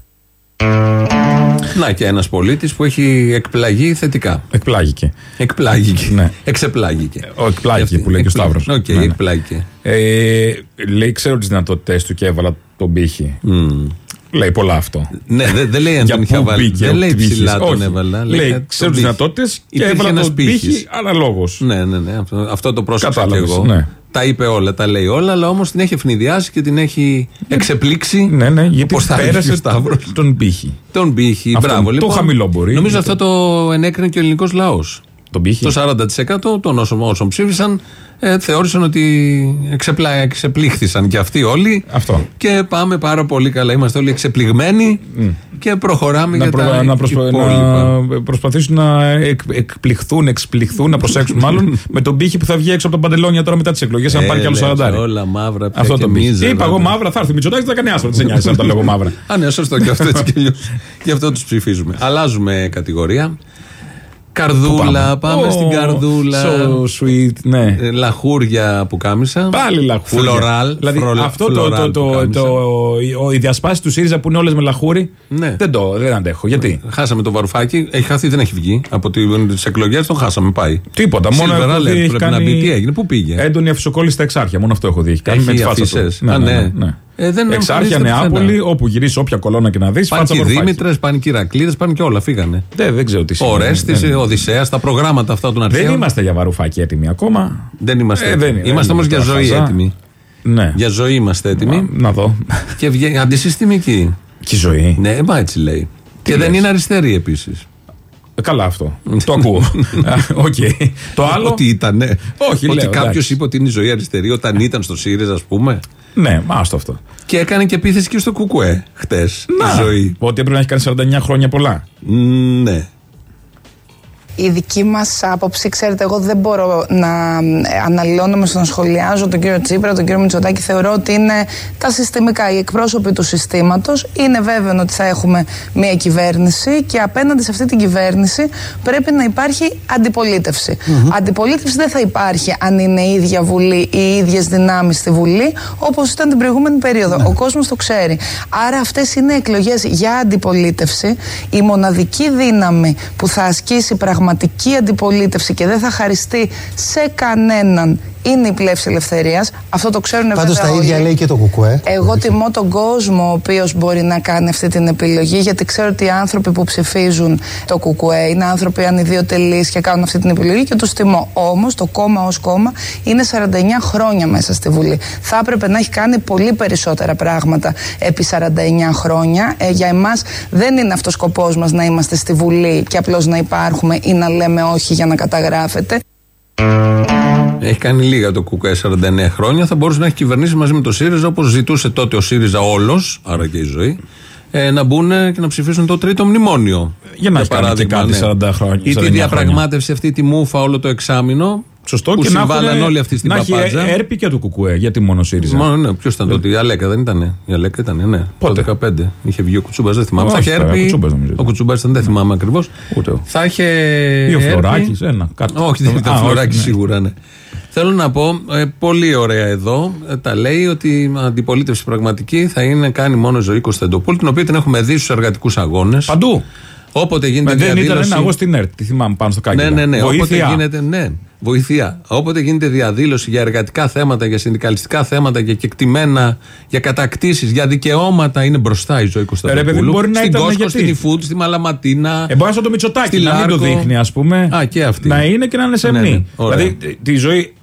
Να και ένας πολίτης που έχει εκπλαγεί θετικά. Εκπλάγηκε. Εκπλάγηκε. Ναι. Εξεπλάγηκε. Ο εκπλάγηκε που λέει και ο Εκπλά- Σταύρος. Οκ, Ναι, ναι. εκπλάγηκε. Ε, λέει, ξέρω τις δυνατότητές του και έβαλα τον πήχη. Λέει πολλά αυτό. Ναι, δεν δεν λέει αν Για τον είχε πού βάλει. μπήκε Δεν ο λέει πύχης. ψηλά τον Όχι. έβαλα. Λέει, κάτι ξέρω τον τι πύχη. δυνατότητες και Υπήρχε έβαλα ένας τον πύχης. πύχη αναλόγω. Ναι, ναι, ναι. Αυτό, αυτό το πρόσεξα και Κατάλαβες, εγώ. ναι. Τα είπε όλα, τα λέει όλα, αλλά όμως την έχει ευνηδιάσει και την έχει εξεπλήξει. Ναι, ναι, γιατί Όπως θα έλεγε πέρασε ο Σταύρος. τον πύχη. Τον πύχη. Αυτό, Μπράβο, το λοιπόν. χαμηλό μπορεί. Νομίζω Γιατί- αυτό το ενέκρινε και ο ελληνικός λαός. Τον πύχη. Το 40% των όσων, όσων ψήφισαν ε, θεώρησαν ότι εξεπλά, εξεπλήχθησαν και αυτοί όλοι. Αυτό. Και πάμε πάρα πολύ καλά. Είμαστε όλοι εξεπληγμένοι και προχωράμε να, για προ- τα να, προσπα- υπόλοιπα. να προσπαθήσουν να εκ, εκπληχθούν, εξπληχθούν, να προσέξουν μάλλον με τον πύχη που θα βγει έξω από τα παντελόνια τώρα μετά τις εκλογές, αν πάρει κι άλλο Έλεος, 40. Όλα μαύρα πια Αυτό και το πύχη. μίζερα. Είπα εγώ μαύρα, θα έρθει ο Μητσοτάκης, θα κάνει άσπρο. Δεν σε νοιάζει αν τα λέγω μαύρα. Α, ναι, σωστό και αυτό έτσι κι αλλιώς. Γι' αυτό τους ψηφίζουμε. Αλλάζουμε κατηγορία. Καρδούλα, πάμε, στην Oh, καρδούλα. So sweet, ναι. Ε, Λαχούρια που κάμισα. Πάλι λαχούρια. Φλωράλ. Δηλαδή φρολ- αυτό το, φλωράλ το, που το, κάμισα. το, ο- η διασπάση του ΣΥΡΙΖΑ που είναι όλες με λαχούρι. Ναι. Δεν το δεν αντέχω. Γιατί; Χάσαμε το βαρουφάκι. Έχει χαθεί, δεν έχει βγει. Από τις εκλογές τον χάσαμε. Πάει. Τίποτα. Μόνο Silver έχω alert, δει, έχει πρέπει να κάνει μπει. Τι έγινε, πού πήγε; Έντονη αφισοκόλληση στα εξάρχεια. Μόνο αυτό έχω δει. Έχει κάνει Έχει με τη φάτσα του. αφισές. Α, ναι. Ε, δεν εξάρχεια εμφανίζεται Νεάπολη, πουθενά. όπου γυρίσει όποια κολόνα και να δεις. Πάνε και οι Δήμητρε, πάνε και οι Ηρακλείδε, πάνε και όλα. Φύγανε. Δεν, δεν ξέρω τι Ο σημαίνει. Ρέστη, Δεν- ο Οδυσσέας, τα προγράμματα αυτά των αρχαίων. Δεν είμαστε για βαρουφάκι έτοιμοι ακόμα. Δεν είμαστε. Ε, έτοιμοι. δεν είναι. είμαστε όμως Δεν για είναι ζωή χαζά. έτοιμοι. Ναι. Για ζωή είμαστε έτοιμοι. Να δω. Και βγαίνει αντισυστημική. Και η ζωή. Ναι, μα έτσι λέει. και δεν λες; είναι αριστερή επίσης. Ε, Καλά αυτό. το ακούω. Α, Οκ. Το άλλο. Ότι ήταν. ναι. Όχι, Ότι λέω, κάποιος εντάξει. είπε ότι είναι η ζωή αριστερή όταν ήταν στο ΣΥΡΙΖΑ, ας πούμε. Ναι, μα άστο αυτό. Και έκανε και επίθεση και στο Κουκουέ χτες. Η ζωή. Ότι έπρεπε να έχει κάνει 49 χρόνια πολλά. Ναι. Η δική μας άποψη, ξέρετε, εγώ δεν μπορώ να ε, αναλώνομαι στο να σχολιάζω τον κύριο Τσίπρα, τον κύριο Μητσοτάκη. Θεωρώ ότι είναι τα συστημικά, οι εκπρόσωποι του συστήματος. Είναι βέβαιο ότι θα έχουμε μια κυβέρνηση και απέναντι σε αυτή την κυβέρνηση πρέπει να υπάρχει αντιπολίτευση. Αντιπολίτευση δεν θα υπάρχει αν είναι η ίδια Βουλή, οι ίδιες δυνάμεις στη Βουλή, όπως ήταν την προηγούμενη περίοδο. Ο κόσμος το ξέρει. Άρα αυτές είναι εκλογές για αντιπολίτευση. Η μοναδική δύναμη που θα ασκήσει πραγματική αντιπολίτευση και δεν θα χαριστεί σε κανέναν είναι η πλεύση ελευθερίας. Αυτό το ξέρουν Πάντως βέβαια τα ίδια όλοι. λέει και το Κουκουέ. Εγώ τιμώ τον κόσμο ο οποίος μπορεί να κάνει αυτή την επιλογή, γιατί ξέρω ότι οι άνθρωποι που ψηφίζουν το ΚΚΕ είναι άνθρωποι ανιδιοτελεί και κάνουν αυτή την επιλογή και τους τιμώ. Όμως το κόμμα ως κόμμα είναι 49 χρόνια μέσα στη Βουλή. Θα έπρεπε να έχει κάνει πολύ περισσότερα πράγματα επί 49 χρόνια. Ε, για εμάς δεν είναι αυτός ο σκοπός μας να είμαστε στη Βουλή και απλώς να υπάρχουμε ή να λέμε όχι για να καταγράφεται. Έχει κάνει λίγα το ΚΚΕ 49 χρόνια. Θα μπορούσε να έχει κυβερνήσει μαζί με το ΣΥΡΙΖΑ όπως ζητούσε τότε ο ΣΥΡΙΖΑ όλος, άρα και η ζωή, ε, να μπουν και να ψηφίσουν το τρίτο μνημόνιο. Για να έχει κάνει και κάτι 40 χρόνια, Ή 49 τη χρόνια. διαπραγμάτευση αυτή τη μούφα όλο το εξάμεινο. Σωστό που και να συμβάλλαν έχουν- όλοι αυτοί στην να έχει παπάντζα. έρπη και του Κουκουέ, γιατί μόνο ΣΥΡΙΖΑ; Μόνο, ναι, ποιος ήταν τότε, η Αλέκα δεν ήταν. Η Αλέκα ήταν, ναι. Πότε; Το 15. Είχε βγει ο Κουτσούμπα, δεν θυμάμαι. Όχι, θα είχε τώρα, έρπη. ο Κουτσούμπας νομίζω Ο Κουτσούμπα ήταν, δεν θυμάμαι ακριβώς. Ούτε εγώ. Θα είχε. Ή ο έρπη. Φλωράκης, ένα, κάτι. Όχι, δεν ήταν Α, όχι, Φλωράκης ναι. σίγουρα, ναι. Θέλω να πω, ε, πολύ ωραία εδώ, ε, τα λέει ότι η αντιπολίτευση πραγματική θα είναι κάνει μόνο η ζωή Κωνσταντοπούλ, την οποία την έχουμε δει στους εργατικούς αγώνες. Παντού. Όποτε γίνεται Μα δεν ήταν διαδήλωση. ένα εγώ στην ΕΡΤ. Τι θυμάμαι πάνω στο κάγκελο. Ναι, ναι, ναι. Όποτε Βοήθεια. γίνεται, ναι, βοηθεία. Όποτε γίνεται διαδήλωση για εργατικά θέματα, για συνδικαλιστικά θέματα, για κεκτημένα, για κατακτήσεις, για δικαιώματα, είναι μπροστά η ζωή Κωνσταντοπούλου. Ε, ρε παιδί, μπορεί να στην ήταν Κόσκο, γιατί; στην Ιφούτ, στη Μαλαματίνα. Ε, μπορεί να είναι το Μητσοτάκι στη να μην το Λάρκο. δείχνει, ας πούμε. Α, και αυτή. Να είναι και να είναι σεμνή. Ναι, ναι, ωραία. δηλαδή τη- τη ζωή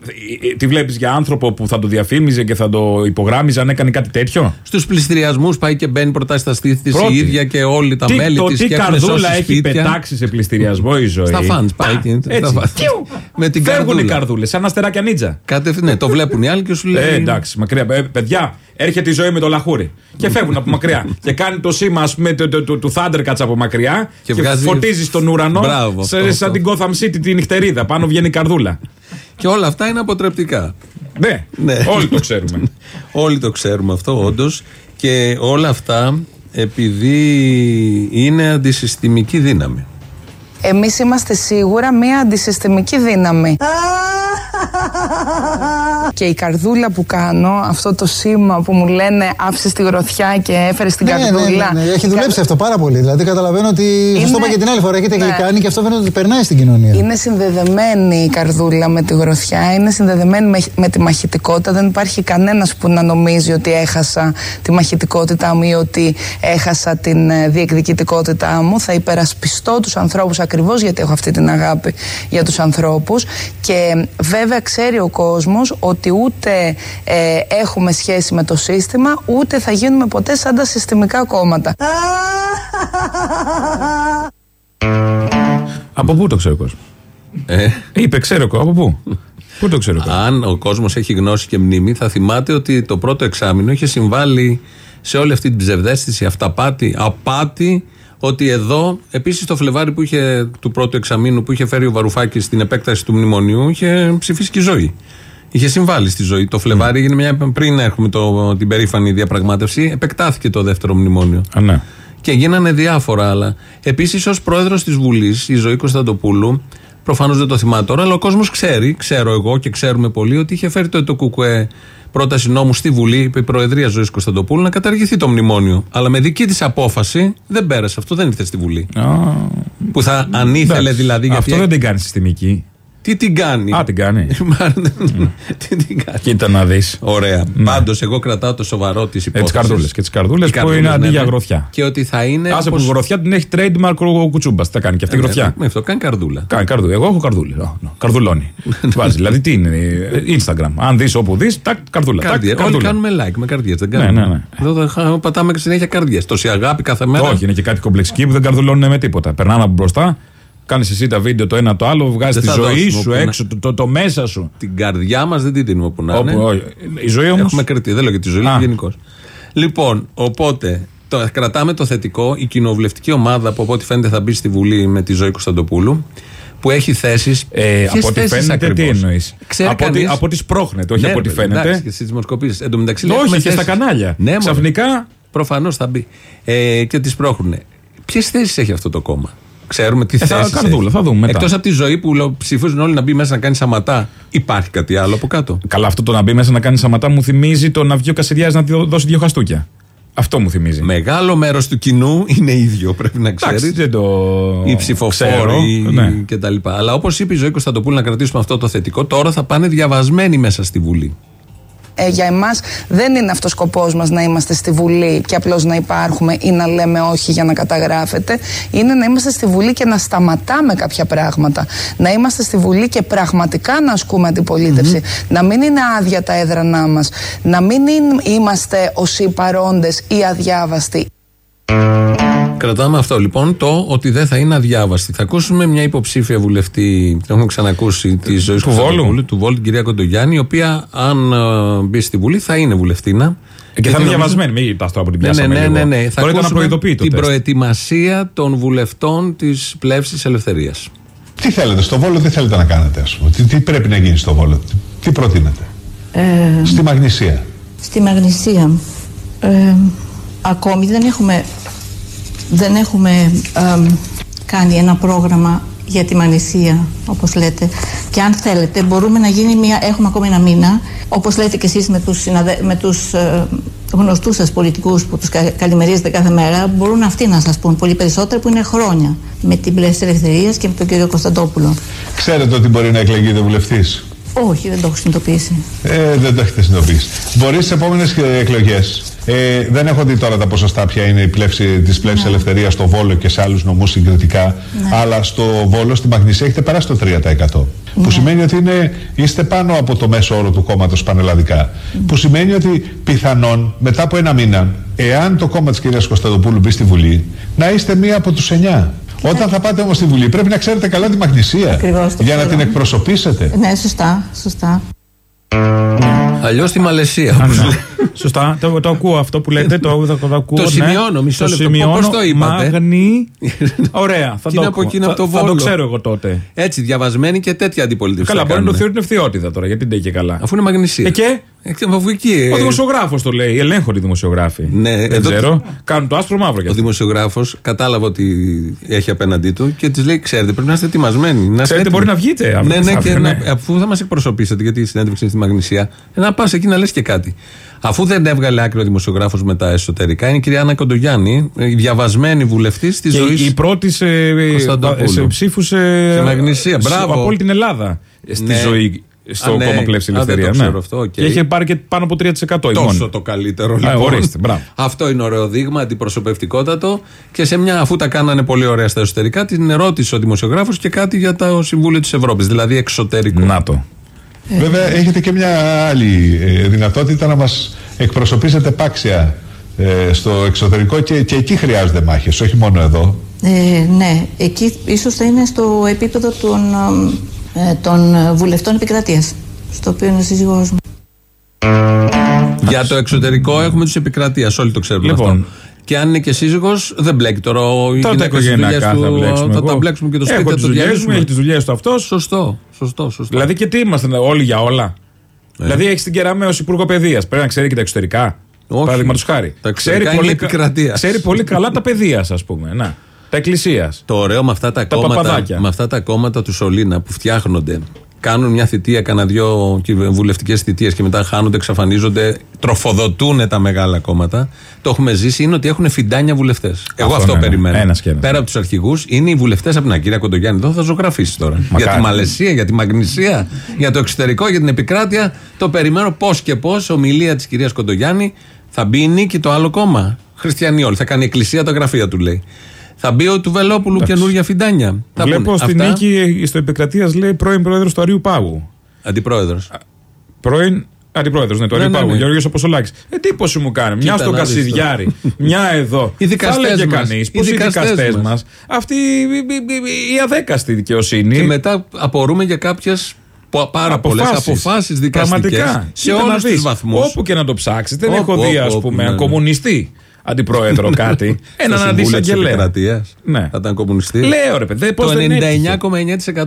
ε, τη βλέπεις για άνθρωπο που θα το διαφήμιζε και θα το υπογράμμιζε αν έκανε κάτι τέτοιο; Στους πληστηριασμούς πάει και μπαίνει προτάσεις στα στήθη της Πρώτη. η ίδια και όλοι τα τι, μέλη το της. τι καρδούλα έχει πετάξει σε πληστηριασμό η ζωή; Στα φαντς πάει και. στα Έτσι. φαντς. Κιου. Με την Φεύγουν οι καρδούλα. καρδούλες, σαν αστεράκια νίτζα. Κατευθείαν, ναι, το βλέπουν οι άλλοι και σου λέει. Ε, εντάξει, μακριά. Ε, παιδιά, έρχεται η ζωή με το λαχούρι. Και φεύγουν από μακριά. και κάνει το σήμα, ας πούμε, του, του, του, του Thundercats από μακριά. Και Και, βγάζει- φωτίζεις στον ουρανό. Μπράβο, σε- αυτό, σαν αυτό. την Gotham City τη νυχτερίδα. Πάνω βγαίνει η καρδούλα. Και όλα αυτά είναι αποτρεπτικά. Ναι, Ναι. όλοι το ξέρουμε. Όλοι το ξέρουμε αυτό, όντως. Και όλα αυτά επειδή είναι αντισυστημική δύναμη. Εμείς είμαστε σίγουρα μια αντισυστημική δύναμη. Και η καρδούλα που κάνω, αυτό το σήμα που μου λένε άφησες τη γροθιά και έφερες την Ναι, ναι, καρδούλα. ναι, ναι. Έχει δουλέψει αυτό πάρα πολύ. Δηλαδή καταλαβαίνω ότι. Σας το είπα και την άλλη φορά. Έχετε Ναι. κάνει και αυτό φαίνεται ότι περνάει στην κοινωνία. Είναι συνδεδεμένη η καρδούλα με τη γροθιά, είναι συνδεδεμένη με, με τη μαχητικότητα. Δεν υπάρχει κανένας που να νομίζει ότι έχασα τη μαχητικότητά μου ή ότι έχασα την ε, διεκδικητικότητά μου. Θα υπερασπιστώ τους ανθρώπους ακριβώς γιατί έχω αυτή την αγάπη για τους ανθρώπους. Και βέβαια ξέρει ο κόσμος ότι ούτε ε, έχουμε σχέση με το σύστημα, ούτε θα γίνουμε ποτέ σαν τα συστημικά κόμματα. από πού το ξέρει ο κόσμος; Ε, Είπε, ξέρω εγώ, από πού; Πού το ξέρω εγώ; αν ο κόσμος έχει γνώση και μνήμη, θα θυμάται ότι το πρώτο εξάμεινο είχε συμβάλει σε όλη αυτή την ψευδέστηση, αυταπάτη, απάτη, ότι εδώ, επίσης το Φλεβάρι που είχε, του πρώτου εξαμήνου που είχε φέρει ο Βαρουφάκης στην επέκταση του μνημονίου, είχε ψηφίσει και η ζωή. Είχε συμβάλει στη ζωή. Το Φλεβάρι έγινε μια. πριν έχουμε το, την περήφανη διαπραγμάτευση, επεκτάθηκε το δεύτερο μνημόνιο. Α, ναι. Και γίνανε διάφορα άλλα. Επίσης, ως πρόεδρος της Βουλής, η Ζωή Κωνσταντοπούλου, προφανώς δεν το θυμάται τώρα, αλλά ο κόσμος ξέρει, ξέρω εγώ και ξέρουμε πολύ, ότι είχε φέρει το, το ΚΚΕ πρόταση νόμου στη Βουλή, είπε η Προεδρία Ζωής Κωνσταντοπούλου, να καταργηθεί το μνημόνιο. Αλλά με δική της απόφαση δεν πέρασε. Αυτό δεν ήρθε στη Βουλή. Α, Που θα, αν ήθελε εντάξει. δηλαδή. γιατί- Αυτό δεν την κάνει συστημική. Τι την κάνει; Α, την κάνει. Τι την κάνει; Κοίτα να δεις. Ωραία. Πάντως, εγώ κρατάω το σοβαρό της υπόθεση. Ε, τις καρδούλες. Και τις καρδούλες Οι που καρδούλες, είναι ναι, αντί ναι. για γροθιά. Και ότι θα είναι. Άσε που όπως- η γροθιά την έχει trademark ο Κουτσούμπας. Τα κάνει και αυτή η Ε, γροθιά. Με αυτό κάνει καρδούλα. Κάνει καρδούλα. Εγώ έχω καρδούλη. Α, ναι. Καρδουλώνει. Βάζει. Δηλαδή τι είναι. ε, Instagram. Αν δεις όπου δεις, τάκ, καρδούλα. τάκ, Καρδιά. Όλοι καρδούλα. κάνουμε like με καρδιέ. Δεν Ναι, κάνουμε. ναι, ναι. Εδώ θα χα- πατάμε συνέχεια καρδιέ. Τόση αγάπη κάθε μέρα. Όχι, είναι και κάτι κομπλεξικοί που δεν καρδουλώνουν με τίποτα. Περνάνε από μπροστά, κάνεις εσύ τα βίντεο το ένα το άλλο, βγάζεις Δεν τη θα ζωή δώσουμε σου όπου να- έξω, το, το, το μέσα σου. Την καρδιά μας δεν την δίνουμε που να είναι. Όπου, όχι. η ζωή όμω. Έχουμε κριτή. Δεν λέω για τη ζωή, Α. γενικώς. Λοιπόν, οπότε το, κρατάμε το θετικό. Η κοινοβουλευτική ομάδα που από ό,τι φαίνεται θα μπει στη Βουλή με τη ζωή Κωνσταντοπούλου που έχει θέσεις. Ε, από ό,τι φαίνεται, τι εννοείς; Από, ότι- κανείς- από ό,τι σπρώχνεται, όχι Ναι, από ό,τι ρε παιδί, φαίνεται. εντάξει, και στι δημοσκοπήσει. Εν τω μεταξύ, λέει, Όχι, έχουμε και στα θέσεις. κανάλια. Ναι, μωρέ. Ξαφνικά. Προφανώς θα μπει. Ε, και τις πρόχνουν. Ποιες θέσεις έχει αυτό το κόμμα; Ξέρουμε τι Ε, θα θέσεις. κάνουμε δούλα, θα δούμε μετά. Εκτός από τη ζωή που λέω, ψηφίζουν όλοι να μπει μέσα να κάνει σαματά, υπάρχει κάτι άλλο από κάτω. Καλά, αυτό το να μπει μέσα να κάνει σαματά μου θυμίζει το να βγει ο Κασιδιάρη να τη δω- δώσει δύο χαστούκια. Αυτό μου θυμίζει. Μεγάλο μέρος του κοινού είναι ίδιο, πρέπει να ξέρεις. Εντάξει, δεν το. Οι ψηφοφόροι ξέρω, ναι. κτλ. Αλλά όπως είπε η Ζωή Κωνσταντοπούλου, να κρατήσουμε αυτό το θετικό, τώρα θα πάνε διαβασμένοι μέσα στη Βουλή. Ε, για εμάς δεν είναι αυτός σκοπός μας να είμαστε στη Βουλή και απλώς να υπάρχουμε ή να λέμε όχι για να καταγράφετε. Είναι να είμαστε στη Βουλή και να σταματάμε κάποια πράγματα. Να είμαστε στη Βουλή και πραγματικά να ασκούμε αντιπολίτευση. Να μην είναι άδεια τα έδρανά μας. Να μην είναι- είμαστε όσοι παρόντες ή αδιάβαστοι. Κρατάμε αυτό λοιπόν, το ότι δεν θα είναι αδιάβαστη. Θα ακούσουμε μια υποψήφια βουλευτή, την έχουμε ξανακούσει, τη ζωή Του Βόλου. του Βόλου, την κυρία Κοντογιάννη, η οποία αν ε, μπει στη Βουλή θα είναι βουλευτήνα. Και θα είναι νομίζω- διαβασμένη, μην κοιτάς τώρα που την Ναι, ναι, πιάσαμε ναι, λίγο. ναι, ναι. Θα Τώρα ήταν να ακούσουμε προειδοποιεί το την τεστ. προετοιμασία των βουλευτών της πλεύσης ελευθερίας. Τι θέλετε στο Βόλο, τι θέλετε να κάνετε, ας πούμε; Τι, τι πρέπει να γίνει στο Βόλο, τι, τι προτείνετε; Ε, Στη Μαγνησία. στη Μαγνησία ε, ακόμη δεν έχουμε, δεν έχουμε εμ, κάνει ένα πρόγραμμα για τη Μαγνησία όπως λέτε και αν θέλετε μπορούμε να γίνει μια, έχουμε ακόμη ένα μήνα όπως λέτε και εσείς με τους, συναδε, με τους ε, γνωστούς σας πολιτικούς που τους κα- καλημερίζετε κάθε μέρα μπορούν αυτοί να σας πούν πολύ περισσότερο που είναι χρόνια με την πλαίσια ελευθερίας και με τον κύριο Κωνσταντόπουλο Ξέρετε ότι μπορεί να εκλεγείτε βουλευτής; όχι δεν το έχω συνειδητοποιήσει Ε, δεν το έχετε συνειδητοποιήσει. Μπορεί στις επόμενες εκλογές. Ε, δεν έχω δει τώρα τα ποσοστά ποια είναι η πλεύση, της πλεύσης ελευθερίας στο Βόλο και σε άλλους νομούς συγκριτικά. Αλλά στο Βόλο, στη Μαγνησία, έχετε περάσει το 3%. Που σημαίνει ότι είναι, είστε πάνω από το μέσο όρο του κόμματος πανελλαδικά. Που σημαίνει ότι πιθανόν μετά από ένα μήνα, εάν το κόμμα της κυρίας Κωνσταντοπούλου μπει στη Βουλή, να είστε μία από τους εννιά. Όταν θα πάτε όμως στη Βουλή πρέπει να ξέρετε καλά τη Μαγνησία Ακριβώς, το για να ξέρω. την εκπροσωπήσετε. ναι σωστά, σωστά Αλλιώς στη Μαλαισία. Α, όπως ναι. λέει. Σωστά, το, το ακούω αυτό που λέτε. Το, το, το ακούω. Το ναι. σημειώνω, μισό Το λεπτό. σημειώνω. Πώς το είπατε; Μαγνή. Ωραία, θα Τι το, είναι από ακούω. εκείνο θα, από το θα το Βόλο. ξέρω εγώ τότε. Έτσι, διαβασμένοι και τέτοια αντιπολίτευση. Καλά, θα μπορεί να το κάνουν. θεωρούν ευθειότητα τώρα, γιατί δεν είναι και καλά. Αφού είναι Μαγνησία. Ε, και; Ε, αφού εκεί, ε, ο δημοσιογράφος το λέει, ελέγχονται οι δημοσιογράφοι. Ναι, δεν εδώ- ξέρω. Κάνουν το άσπρο μαύρο κι Ο αυτό. δημοσιογράφος κατάλαβε ότι έχει απέναντί του και της λέει: Ξέρετε, πρέπει να είστε ετοιμασμένοι. Να είστε Ξέρετε, έτοιμοι». μπορεί να βγείτε αύριο Ναι, ναι, μεθαύριο, και ναι. να- αφού θα μας εκπροσωπήσετε, γιατί η συνέντευξη είναι στη Μαγνησία, ε, να πας εκεί να λες και κάτι. Αφού δεν έβγαλε άκρη ο δημοσιογράφος με τα εσωτερικά, είναι η κυρία Άννα Κοντογιάννη, η διαβασμένη βουλευτής της Και ζωής. η πρώτη σε, Κωνσταντοπούλου. σε ψήφους σε, Σε Μαγνησία, μπράβο. από όλη την Ελλάδα στη Ναι. ζωή στο Α, ναι. κόμμα Πλεύση Α, δεν το Ελευθερίας. ξέρω ναι. αυτό, οκ. Και είχε πάρει και πάνω από 3% η Τόσο μόνη. το καλύτερο Α, λοιπόν. ορίστε, μπράβο. Αυτό είναι ωραίο δείγμα, αντιπροσωπευτικότατο. Και σε μια, αφού τα κάνανε πολύ ωραία στα εσωτερικά, την ερώτησε ο δημοσιογράφος και κάτι για το Συμβούλιο της Ευρώπης, δηλαδή εξωτερικό. Να το. Βέβαια, έχετε και μια άλλη ε, δυνατότητα να μας εκπροσωπήσετε πάξια ε, στο εξωτερικό και, και εκεί χρειάζονται μάχες, όχι μόνο εδώ. Ε, ναι, εκεί ίσως θα είναι στο επίπεδο των, ε, των βουλευτών επικρατείας, στο οποίο είναι ο σύζυγός μου. Για το εξωτερικό έχουμε τους επικρατείας, όλοι το ξέρουμε Λοιπόν. αυτό. Και αν είναι και σύζυγος, δεν μπλέκει τώρα. Ο, η Τώρα τα γυναίκα στις οικογενειακά δουλειές θα του, μπλέξουμε. Θα εγώ. τα μπλέξουμε και το σπίτι Έχω θα τις το δουλειέ μου, διαλύσουμε. έχεις τις δουλειές του αυτός; Σωστό, σωστό, σωστό. Δηλαδή και τι είμαστε όλοι για όλα; Δηλαδή έχεις την κεραμέ ως υπουργό παιδείας. Πρέπει να ξέρει και τα εξωτερικά. Όχι. Παραδείγματος χάρη. Τα εξωτερικά είναι κα- επικρατείας. ξέρει πολύ καλά τα παιδεία, ας πούμε. Να. Τα εκκλησίας. Το ωραίο με αυτά τα, Τα κόμματα, παπαδάκια. με αυτά τα κόμματα του Σολίνα που φτιάχνονται, κάνουν μια θητεία, κανένα δυο βουλευτικές θητείες και μετά χάνονται, εξαφανίζονται, τροφοδοτούν τα μεγάλα κόμματα. Το έχουμε ζήσει είναι ότι έχουν φιντάνια βουλευτές. Εγώ αυτό ναι, ναι. περιμένω. Ένας και ένας. Πέρα από τους αρχηγούς, είναι οι βουλευτές από την Ακύρα Κοντογιάννη. Εδώ θα ζωγραφίσεις τώρα. Μακάρι. Για τη Μαλαισία, για τη Μαγνησία, για το εξωτερικό, για την επικράτεια. Το περιμένω πώς και πώς. Ομιλία της κυρίας Κοντογιάννη θα μπει η νίκη το άλλο κόμμα. Χριστιανοί όλοι. Θα κάνει εκκλησία τα γραφεία του λέει. Θα μπει ο του Βελόπουλου καινούργια φιντάνια. Θα Βλέπω πούνε. στη Αυτά. νίκη στο επικρατείας λέει πρώην πρόεδρος του Αρίου Πάγου. Αντιπρόεδρος. Πρώην αντιπρόεδρος, ναι, του Ναι, Αρίου ναι, Ναι, Πάγου. ναι. Γιώργο Αποσολάκη. Εντύπωση μου κάνει. Μια Κοίτα στον να δεις Κασιδιάρη, μια εδώ. Οι δικαστές Θα έλεγε μας. κανείς. Οι Πώς οι δικαστές δικαστές μας. μας. Αυτή η- η- η αδέκαστη δικαιοσύνη. Και μετά απορούμε για κάποιες πάρα πολλές αποφάσεις δικαστικές. Πραγματικά. Σε Κοίτα να όλους δεις, του βαθμούς. Όπου και να το ψάξεις, δεν Όπου, έχω δει, όπου, ας όπου, πούμε, ναι, ναι. κομμουνιστή. Αντιπρόεδρο κάτι. έναν αντισαγγελέα. Επικρατείας. Ναι. Θα ήταν κομμουνιστής. Λέω ρε παιδί, πώς Το δεν έτυχε.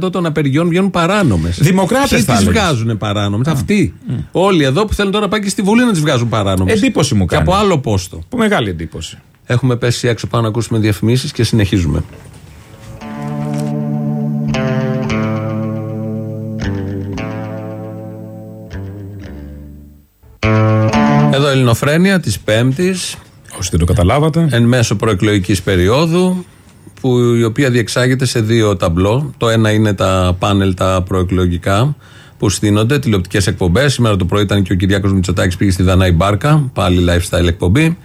99,9% των απεργιών βγαίνουν παράνομες. Δημοκράτες Ποιοι θα τις έλεγες. βγάζουν παράνομες. Αυτοί. Όλοι εδώ που θέλουν τώρα να πάει και στη Βουλή να τις βγάζουν παράνομες. Εντύπωση μου Και κάνει. από άλλο πόστο. Που μεγάλη εντύπωση. Έχουμε πέσει έξω πάνω να ακούσουμε διαφημίσεις και συνεχίζουμε. Εδώ Ελληνοφρένια της Πέμπτης, Όσοι δεν το καταλάβατε. εν μέσω προεκλογικής περίοδου, που η οποία διεξάγεται σε δύο ταμπλό. Το ένα είναι τα πάνελ τα προεκλογικά που στείνονται, τηλεοπτικές εκπομπές. Σήμερα το πρωί ήταν και ο Κυριάκος Μητσοτάκης πήγε στη Δανάη Μπάρκα, πάλι lifestyle εκπομπή.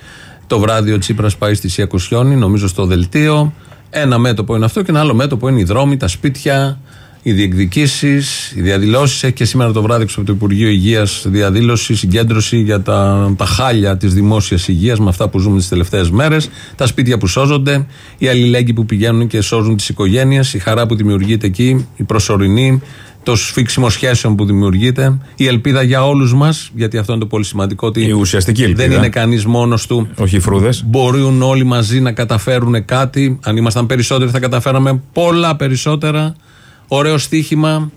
Το βράδυ ο Τσίπρας πάει στη Σία Κουσιόνη, νομίζω στο δελτίο. Ένα μέτωπο είναι αυτό και ένα άλλο μέτωπο είναι οι δρόμοι, τα σπίτια, οι διεκδικήσεις, οι διαδηλώσεις. Έχει και σήμερα το βράδυ έξω από το Υπουργείο Υγείας διαδήλωση, συγκέντρωση για τα, τα χάλια της δημόσιας υγείας με αυτά που ζούμε τις τελευταίες μέρες. Τα σπίτια που σώζονται, οι αλληλέγγυοι που πηγαίνουν και σώζουν τις οικογένειες, η χαρά που δημιουργείται εκεί, η προσωρινή, το σφίξιμο σχέσεων που δημιουργείται, η ελπίδα για όλους μας, γιατί αυτό είναι το πολύ σημαντικό. Ότι Η ουσιαστική ελπίδα. δεν είναι κανείς μόνος του. Όχι οι φρούδες. Μπορούν όλοι μαζί να καταφέρουν κάτι. Αν ήμασταν περισσότεροι, θα καταφέραμε πολλά περισσότερα. Ωραίο στοίχημα.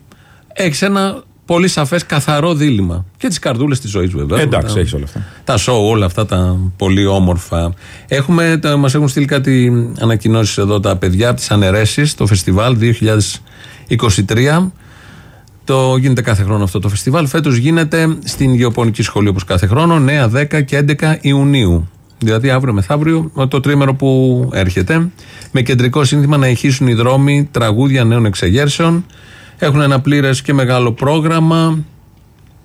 Έχεις ένα πολύ σαφές, καθαρό δίλημα. Και τις καρδούλες της ζωής, βέβαια. Εντάξει, Τα- έχεις όλα αυτά. τα σοου, όλα αυτά τα πολύ όμορφα. Έχουμε, τα, μας έχουν στείλει κάτι ανακοινώσεις εδώ τα παιδιά από τις Αναιρέσεις, το φεστιβάλ 2023. Το γίνεται κάθε χρόνο αυτό το φεστιβάλ. Φέτος γίνεται στην Γεωπονική Σχολή όπως κάθε χρόνο, 9, 10 και 11 Ιουνίου. Δηλαδή αύριο μεθαύριο, το τρίμερο που έρχεται. Με κεντρικό σύνθημα να ηχήσουν οι δρόμοι τραγούδια νέων εξεγέρσεων. Έχουν ένα πλήρες και μεγάλο πρόγραμμα.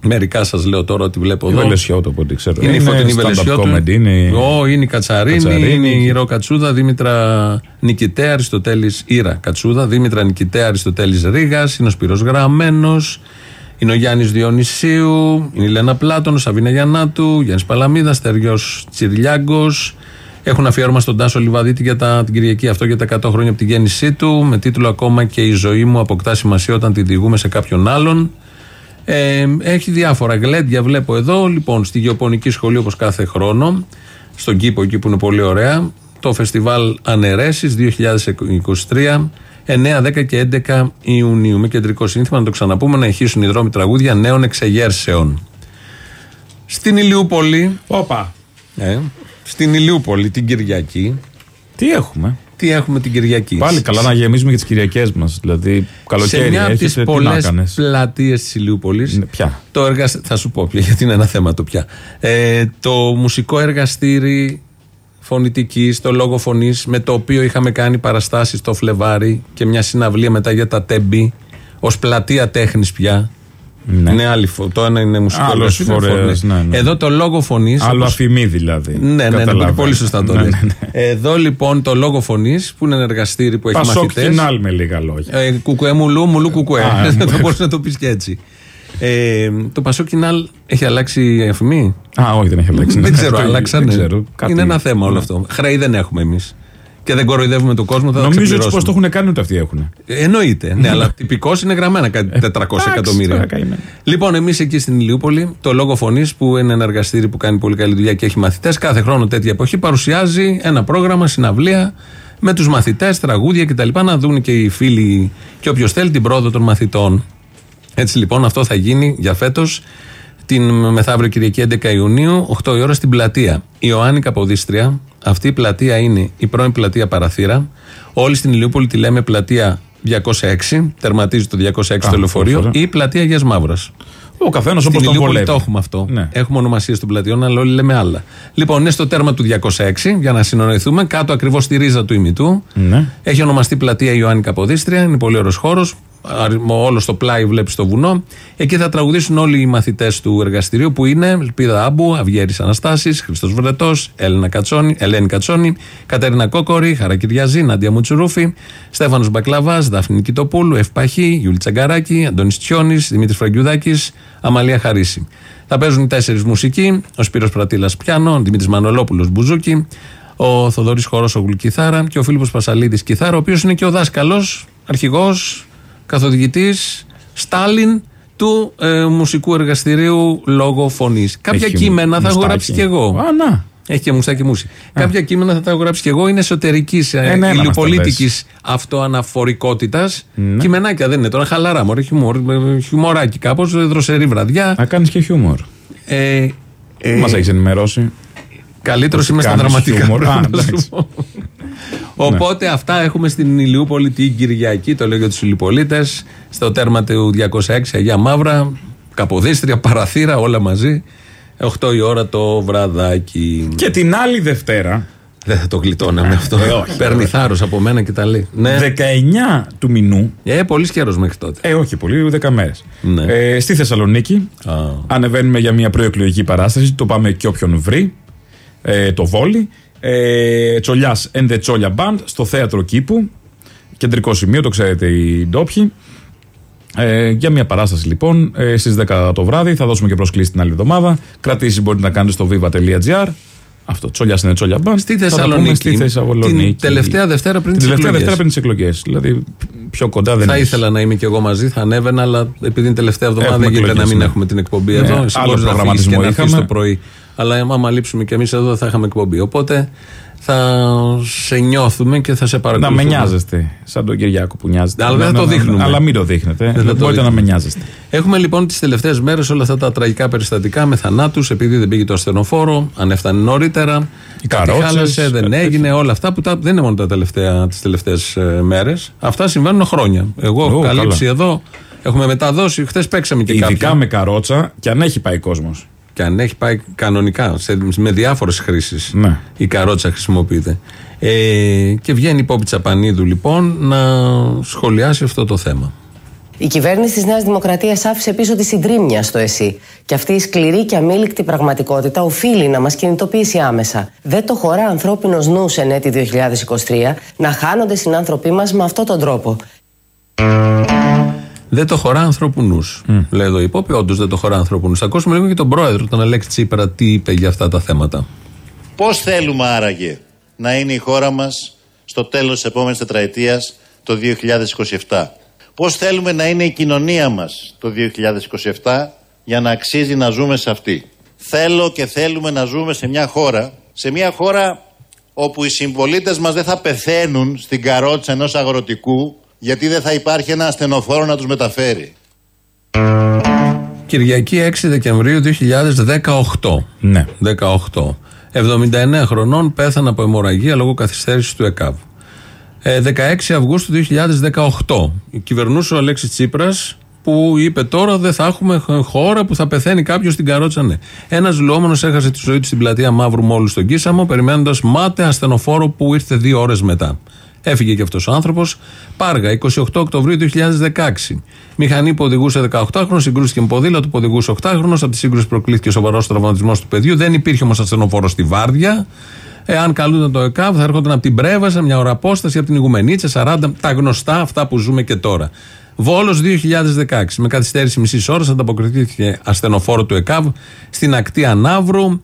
Μερικά σας λέω τώρα ότι βλέπω Η εδώ. Βελεσιώτο, από ό,τι ξέρω. Είναι η φωτεινή stand-up Βελεσιώτου. comedy, είναι- Ω, είναι η Κατσαρίνη, Κατσαρίνη, είναι η και- Ρο Δήμητρα Νικητέα, Αριστοτέλης Ήρα Κατσούδα, Δήμητρα Νικητέα, Αριστοτέλης Ρήγας, είναι ο Σπύρος Γραμμένος, είναι ο Γιάννης Διονυσίου, είναι η Λένα Πλάτων, ο Σαβίνα Γιαννάτου, Γιάννης Παλαμίδας, Στέργιος Τσιριλιάγκο. Έχουν αφιέρωμα στον Τάσο Λιβαδίτη για τα, την Κυριακή αυτό για τα 100 χρόνια από τη γέννησή του, με τίτλο Ακόμα και η ζωή μου αποκτά σημασία όταν την διηγούμε σε κάποιον άλλον. Ε, έχει διάφορα γλέντια, βλέπω εδώ. Λοιπόν, στη Γεωπονική Σχολή, όπως κάθε χρόνο, στον κήπο εκεί που είναι πολύ ωραία, το φεστιβάλ Αναιρέσεις 2023, 9, 10 και 11 Ιουνίου. Με κεντρικό σύνθημα, να το ξαναπούμε, να ηχήσουν οι δρόμοι τραγούδια νέων εξεγέρσεων. Στην Ηλιούπολη. Όπα. Ε, στην Ηλιούπολη την Κυριακή. Τι έχουμε; Τι έχουμε την Κυριακή; Πάλι καλά να γεμίζουμε και τις Κυριακές μας. Δηλαδή, καλοκαίρι σε μια από τις έχετε, τι να πολλές κάνεις; πλατείες της Ηλιούπολης. Ποια. Το εργασ... Θα σου πω πια, γιατί είναι ένα θέμα το πια. Ε, το μουσικό εργαστήρι φωνητική, το λόγο φωνής, με το οποίο είχαμε κάνει παραστάσεις το Φλεβάρι και μια συναυλία μετά για τα Τέμπη, ως πλατεία τέχνης πια. Ναι. Είναι άλλη φο- Το ένα είναι μουσικό Άλλος εργαστήριο, φορέας, φωνές. ναι, ναι. Εδώ το λόγο φωνής. Άλλο αφημί δηλαδή. Ναι, ναι, ναι, Καταλαβαίνω. πολύ σωστά το Ναι, λες. ναι, ναι. Εδώ λοιπόν το λόγο φωνής, που είναι ένα εργαστήρι που έχει Πασόκ μαθητές κοινάλ με λίγα λόγια. ε, κουκουέ μουλού, μουλού κουκουέ. Α, Δεν μου- μπορείς να το πεις και έτσι. Ε, το Πασό Κινάλ έχει αλλάξει αφημί. Α, όχι, δεν έχει αλλάξει. δεν Ναι, ξέρω, το- άλλαξαν. δεν ξέρω. Κάτι- Είναι ένα θέμα όλο αυτό. Χρέη δεν έχουμε εμείς. Και δεν κοροϊδεύουμε τον κόσμο. Θα τα Νομίζω ότι ξεπληρώσουμε. πώ το έχουν κάνει ούτε αυτοί έχουν. Ε, Εννοείται. ναι, αλλά τυπικώ είναι γραμμένα κάτι 400 εκατομμύρια. τώρα καημένα. Λοιπόν, εμείς εκεί στην Ηλιούπολη, το λόγο φωνής, που είναι ένα εργαστήρι που κάνει πολύ καλή δουλειά και έχει μαθητές, κάθε χρόνο τέτοια εποχή παρουσιάζει ένα πρόγραμμα, συναυλία με τους μαθητές, τραγούδια κτλ. Να δουν και οι φίλοι και όποιος θέλει την πρόοδο των μαθητών. Έτσι λοιπόν, αυτό θα γίνει για φέτος την μεθαύριο Κυριακή 11 Ιουνίου, 8 η ώρα στην πλατεία. Η Ιωάννη Καποδίστρια, αυτή η πλατεία είναι η πρώην πλατεία Παραθύρα. Όλοι στην Ηλιούπολη τη λέμε πλατεία 206, τερματίζει το 206 το λεωφορείο, λεωφορείο. ή πλατεία Αγίας Μαύρας. Ο καθένας Στην όπω τον Ηλιούπολη βολεύει. το έχουμε αυτό. Ναι. Έχουμε ονομασίες των πλατείων, αλλά όλοι λέμε άλλα. Λοιπόν, είναι στο τέρμα του 206, για να συνοηθούμε, κάτω ακριβώς στη ρίζα του ημιτού. Ναι. Έχει ονομαστεί πλατεία Ιωάννη Καποδίστρια, είναι πολύ ωραίος χώρος. Όλο στο πλάι βλέπεις το βουνό. Εκεί θα τραγουδήσουν όλοι οι μαθητές του εργαστηρίου που είναι Ελπίδα Άμπου, Αυγέρη Αναστάσης, Χριστό Βρετός, Έλενα Κατσόνη, Ελένη Κατσόνη, Κατέρινα Κόκορη, Χαρακυριαζή, Νάντια Μουτσουρούφη, Στέφανος Μπακλαβάς, Δάφνη Κιτοπούλου, Ευπαχή, Γιούλη Τσαγκαράκη, Αντώνης Τσιόνης, Δημήτρης Φραγκιουδάκης, Αμαλία Χαρίση. Θα παίζουν οι τέσσερις μουσικοί, ο Σπύρος Πρατήλας Πιάνο, ο Δημήτρης Μανολόπουλος Μπουζούκι, ο Θοδωρής Χορός ο Κιθάρα και ο Φίλιππος Πασαλίδης Κιθάρα, ο οποίος είναι και ο δάσκαλος, αρχηγός, καθοδηγητής, Στάλιν του ε, μουσικού εργαστηρίου λόγω φωνής. Κάποια Έχει κείμενα θα έχω μουστάκι. γράψει κι εγώ. Α, να. Έχει και μουστάκι μουσι. Κάποια κείμενα θα τα έχω γράψει και εγώ. Είναι εσωτερικής Ένα, ένα μας τα ηλιοπολίτικη λες. αυτοαναφορικότητας. Κειμενάκια δεν είναι τώρα, χαλαρά. Μωρέ, χιουμορ, ε, χιουμοράκι κάπως, δροσερή βραδιά. Να κάνεις και χιούμορ. Ε, ε, Μας έχεις ενημερώσει. Καλύτερος Πώς είμαι στα κάνεις δραματικά. χιούμορ. Α, πρέπει να σου εντάξει. πω. Οπότε αυτά έχουμε στην Ηλιούπολη την Κυριακή, το λέω για τους Ηλιοπολίτε, στο τέρμα του 206 Αγία Μαύρα, Καποδίστρια, Παραθύρα, όλα μαζί. 8 η ώρα το βραδάκι. Και την άλλη Δευτέρα, Δεν θα το γλιτώναμε αυτό. Ε, όχι, Παίρνει βέβαια. θάρρος από μένα και τα λέει. Ναι. 19 του μηνού. Ε, πολύ καιρό μέχρι τότε. Ε, όχι πολύ, 10 μέρες. Ναι. Ε, στη Θεσσαλονίκη Α. ανεβαίνουμε για μια προεκλογική παράσταση. Το πάμε και όποιον βρει. Ε, το βόλι. Ε, Τσολιάς and the Τσόλια Band στο θέατρο κήπου. Κεντρικό σημείο, το ξέρετε οι ντόπιοι. Ε, για μια παράσταση λοιπόν ε, στις 10 το βράδυ. Θα δώσουμε και προσκλήσεις την άλλη εβδομάδα. Κρατήσει μπορείτε να κάνετε στο viva.gr. Αυτό, Τσόλια είναι Τσόλια Band. Στη Θα τα πούμε Θεσσαλονίκη. Στη Θεσσαλονίκη. Την τελευταία Δευτέρα πριν Την τις τελευταία εκλογές. Δευτέρα πριν τις εκλογές. Δηλαδή πιο κοντά δεν Θα έχεις. ήθελα να είμαι και εγώ μαζί, θα ανέβαινα, αλλά επειδή είναι τελευταία εβδομάδα Έχουμε δεν γίνεται να εκλογές, μην ναι. έχουμε την εκπομπή Ναι, εδώ. Εσύ άλλο μπορείς να φύγεις προγραμματισμό και να έρθεις είχαμε. το πρωί. Αλλά άμα λείψουμε κι εμείς εδώ δεν θα είχαμε εκπομπή. Οπότε θα σε νιώθουμε και θα σε Να παρακολουθούμε. με νοιάζεστε, σαν τον Κυριάκο που νοιάζεται. Αλλά δεν Να- θα το να- δείχνουμε. Αλλά μην το δείχνετε. Δεν θα το Μπορείτε να δείχνουμε. με νοιάζεστε. Έχουμε λοιπόν τις τελευταίες μέρες όλα αυτά τα τραγικά περιστατικά με θανάτους, επειδή δεν πήγε το ασθενοφόρο, αν έφτανε νωρίτερα. Οι κάτι καρότσες, χάλασε, δεν κάτι έγινε, όλα αυτά που τα, δεν είναι μόνο τα τελευταία, τις τελευταίες ε, μέρες. Αυτά συμβαίνουν χρόνια. Εγώ έχω Ω, καλύψει καλά. εδώ, έχουμε μεταδώσει, χθες παίξαμε και Ειδικά κάποια. με καρότσα και αν έχει πάει κόσμος. Και αν έχει πάει κανονικά, σε, με διάφορες χρήσεις. Ναι. Η καρότσα χρησιμοποιείται. Ε, και βγαίνει η Πόπη Τσαπανίδου λοιπόν να σχολιάσει αυτό το θέμα. Η κυβέρνηση της Νέας Δημοκρατίας άφησε πίσω τη συντρίμμια στο ΕΣΥ. Και αυτή η σκληρή και αμήλικτη πραγματικότητα οφείλει να μας κινητοποιήσει άμεσα. Δεν το χωρά ανθρώπινος νους εν έτη 2023 να χάνονται συνάνθρωποι μας με αυτόν τον τρόπο. Δεν το χωρά ανθρώπου νου. Λέει εδώ η Πόπη, όντως δεν το χωρά ανθρώπου νου. Θα ακούσουμε λίγο και τον πρόεδρο, τον Αλέξη Τσίπρα, τι είπε για αυτά τα θέματα. Πώς θέλουμε άραγε να είναι η χώρα μας στο τέλος της επόμενης τετραετίας το 2027. Πώς θέλουμε να είναι η κοινωνία μας το 2027 για να αξίζει να ζούμε σε αυτή; Θέλω και θέλουμε να ζούμε σε μια χώρα, σε μια χώρα όπου οι συμπολίτες μας δεν θα πεθαίνουν στην καρότσα ενός αγροτικού γιατί δεν θα υπάρχει ένα ασθενοφόρο να τους μεταφέρει. Κυριακή 6 Δεκεμβρίου 2018. Ναι. 18. 79 χρονών πέθανε από αιμορραγία λόγω καθυστέρησης του ΕΚΑΒ. Ε, 16 Αυγούστου 2018. Κυβερνούσε ο Αλέξης Τσίπρας που είπε τώρα δεν θα έχουμε χώρα που θα πεθαίνει κάποιος στην καρότσα. Ναι. Ένας λουόμενο έχασε τη ζωή του στην πλατεία Μαύρου Μόλου στον Κίσαμο, περιμένοντας μάτε ασθενοφόρο που ήρθε δύο ώρες μετά. Έφυγε και αυτός ο άνθρωπος. Πάργα, 28 Οκτωβρίου 2016. Μηχανή που οδηγούσε 18χρονο, συγκρούστηκε με ποδήλατο που οδηγούσε 8χρονο. Από τη σύγκρουση προκλήθηκε σοβαρός τραυματισμός του παιδιού. Δεν υπήρχε όμως ασθενοφόρο στη Βάρδια. Εάν καλούνταν το ΕΚΑΒ, θα έρχονταν από την Πρέβασα, μια ώρα απόσταση, από την Ιγουμενίτσα, 40, τα γνωστά αυτά που ζούμε και τώρα. Βόλος 2016. Με καθυστέρηση μισής ώρας ανταποκριθήκε ασθενοφόρο του ΕΚΑΒ στην ακτή Ανάβρου.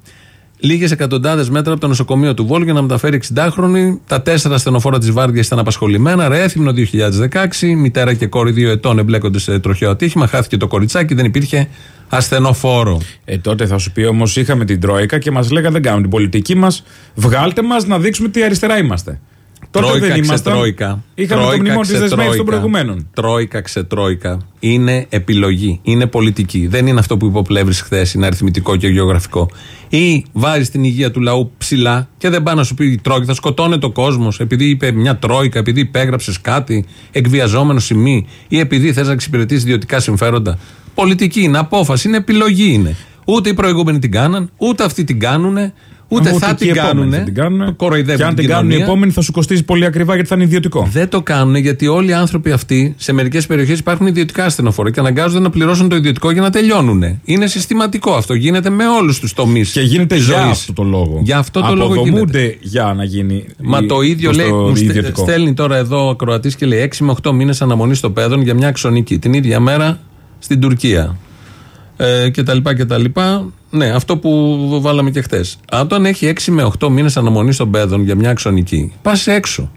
Λίγες εκατοντάδες μέτρα από το νοσοκομείο του Βόλου για να μεταφέρει 60χρονη. Τα τέσσερα ασθενοφόρα της Βάρδιας ήταν απασχολημένα. Ρέθυμνο 2016. Μητέρα και κόρη δύο ετών εμπλέκονται σε τροχαίο ατύχημα. Χάθηκε το κοριτσάκι, δεν υπήρχε ασθενοφόρο. Ε, τότε θα σου πει όμως είχαμε την Τρόικα και μας λέγανε δεν κάνουμε την πολιτική μας. Βγάλτε μας να δείξουμε τι αριστερά είμαστε. Τότε Τρόικα δεν ήμασταν. ξετρόικα. Είχαμε το Τρόικα μνημόνιο της δεσμεύση των ξετρόικα. προηγουμένων. Τρόικα ξετρόικα. Είναι επιλογή. Είναι πολιτική. Δεν είναι αυτό που είπε ο Πλεύρης χθες. Είναι αριθμητικό και γεωγραφικό. Ή βάζει την υγεία του λαού ψηλά και δεν πάει να σου πει η Τρόικα. Θα σκοτώνεται ο κόσμος επειδή είπε μια Τρόικα, επειδή υπέγραψες κάτι εκβιαζόμενο σημεί ή επειδή θες να εξυπηρετήσεις ιδιωτικά συμφέροντα. Πολιτική είναι, απόφαση είναι, επιλογή είναι. Ούτε οι προηγούμενοι την κάναν, ούτε αυτοί την κάνουν, ούτε, Ούτε θα και οι την επόμενοι κάνουν. θα την κάνουν. Κοροϊδεύουν Και αν την κάνουν οι κοινωνία. επόμενοι θα σου κοστίζει πολύ ακριβά γιατί θα είναι ιδιωτικό. Δεν το κάνουν γιατί όλοι οι άνθρωποι αυτοί σε μερικές περιοχές υπάρχουν ιδιωτικά ασθενοφόρα και αναγκάζονται να πληρώσουν το ιδιωτικό για να τελειώνουν. Είναι συστηματικό αυτό. Γίνεται με όλους τους τομείς. Και γίνεται για αυτό το λόγο. Για αυτό το λόγο γίνεται. Αποδομούνται για να γίνει. Μα η- το ίδιο προς λέει. το μου στε- ιδιωτικό. στέλνει τώρα εδώ ο Κροατής και λέει 6 με 8 μήνες αναμονής στο παιδόν για μια αξονική. Την ίδια μέρα στην Τουρκία. Ε, και τα λοιπά και τα λοιπά. Ναι, αυτό που βάλαμε και χθες. Αν τον έχει 6 με 8 μήνες αναμονή στον παιδόν για μια αξονική, πας έξω.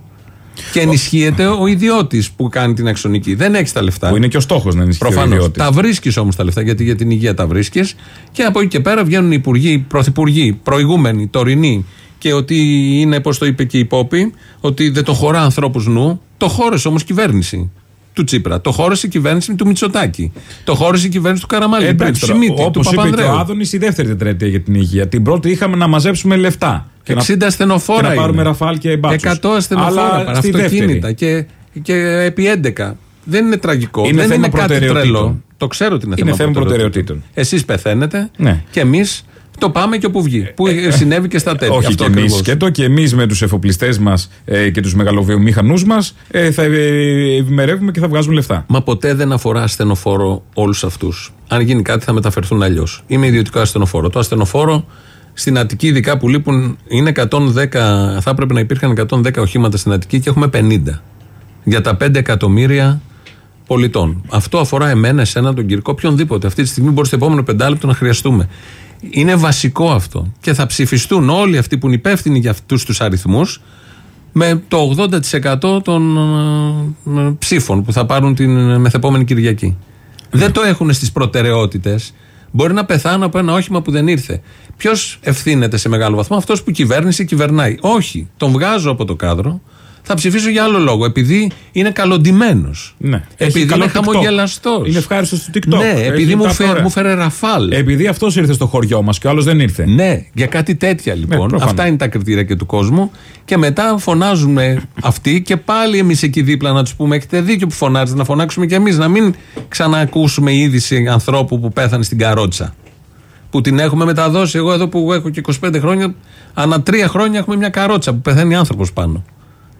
Και ενισχύεται ο ιδιώτης που κάνει την αξονική. Δεν έχεις τα λεφτά. Που είναι και ο στόχος να ενισχύει ο Προφανώς. ιδιώτης. Τα βρίσκεις όμως τα λεφτά, γιατί για την υγεία τα βρίσκεις. Και από εκεί και πέρα βγαίνουν οι υπουργοί, πρωθυπουργοί, προηγούμενοι, τωρινοί. Και ότι είναι, πώς το είπε και η Πόπη, ότι δεν το χωρά ανθρώπους νου. Το χώρεσε όμως κυβέρνηση του Τσίπρα. Το χώρεσε η κυβέρνηση του Μητσοτάκη. Το χώρεσε η κυβέρνηση του Καραμαλή. Ε, εντάξει, του τώρα, Σιμίτη, του όπως είπε και ο Παπανδρέου. Άδωνης, η δεύτερη τετραετία για την υγεία. Την πρώτη είχαμε να μαζέψουμε λεφτά. Και 60 να, ασθενοφόρα. και να πάρουμε είναι. ραφάλ και μπάτσους. 100 ασθενοφόρα, Αλλά στη αυτοκίνητα δεύτερη. και, και επί 11. Δεν είναι τραγικό. Είναι δεν θέμα είναι κάτι προτεραιοτήτων. τρελό. Το ξέρω ότι είναι, Είναι θέμα προτεραιοτήτων. Εσείς πεθαίνετε Ναι. και εμείς το πάμε και όπου βγει. Που συνέβη και στα τέτοια. Όχι Αυτό και εμείς ακριβώς. και το, και εμείς με τους εφοπλιστές μας ε, και τους μεγαλοβιομήχανου μας ε, θα ε, ευημερεύουμε και θα βγάζουμε λεφτά. Μα ποτέ δεν αφορά ασθενοφόρο όλους αυτούς. Αν γίνει κάτι θα μεταφερθούν αλλιώς. Είμαι ιδιωτικό ασθενοφόρο. Το ασθενοφόρο στην Αττική, ειδικά που λείπουν, είναι 110, θα έπρεπε να υπήρχαν 110 οχήματα στην Αττική και έχουμε 50. Για τα 5 εκατομμύρια πολιτών. Αυτό αφορά εμένα, εσένα, τον Κυρκό, οποιονδήποτε. Αυτή τη στιγμή μπορεί στο επόμενο πεντάλεπτο να χρειαστούμε. Είναι βασικό αυτό. Και θα ψηφιστούν όλοι αυτοί που είναι υπεύθυνοι για αυτούς τους αριθμούς με το 80% των ε, ε, ψήφων που θα πάρουν την μεθεπόμενη Κυριακή. Δεν το έχουν στις προτεραιότητες. Μπορεί να πεθάνω από ένα όχημα που δεν ήρθε. Ποιος ευθύνεται σε μεγάλο βαθμό, αυτός που κυβέρνηση κυβερνάει. Όχι. Τον βγάζω από το κάδρο. Θα ψηφίσω για άλλο λόγο. Επειδή είναι καλοντημένο. Ναι. Έχει Επειδή καλό είναι TikTok. χαμογελαστός. Είναι ευχάριστος στο TikTok. Ναι, Έχει επειδή μου, τα φέρε, ωραία. μου φέρε ραφάλ. Επειδή αυτός ήρθε στο χωριό μας και ο άλλος δεν ήρθε. Ναι, για κάτι τέτοια λοιπόν. προφανώς. Αυτά είναι τα κριτήρια και του κόσμου. Και μετά φωνάζουμε αυτοί και πάλι εμείς εκεί δίπλα να τους πούμε: Έχετε δίκιο που φωνάζετε, να φωνάξουμε κι εμείς. Να μην ξανακούσουμε η είδηση ανθρώπου που πέθανε στην καρότσα. Που την έχουμε μεταδώσει. Εγώ εδώ που έχω και 25 χρόνια, ανά τρία χρόνια έχουμε μια καρότσα που πεθαίνει άνθρωπος πάνω.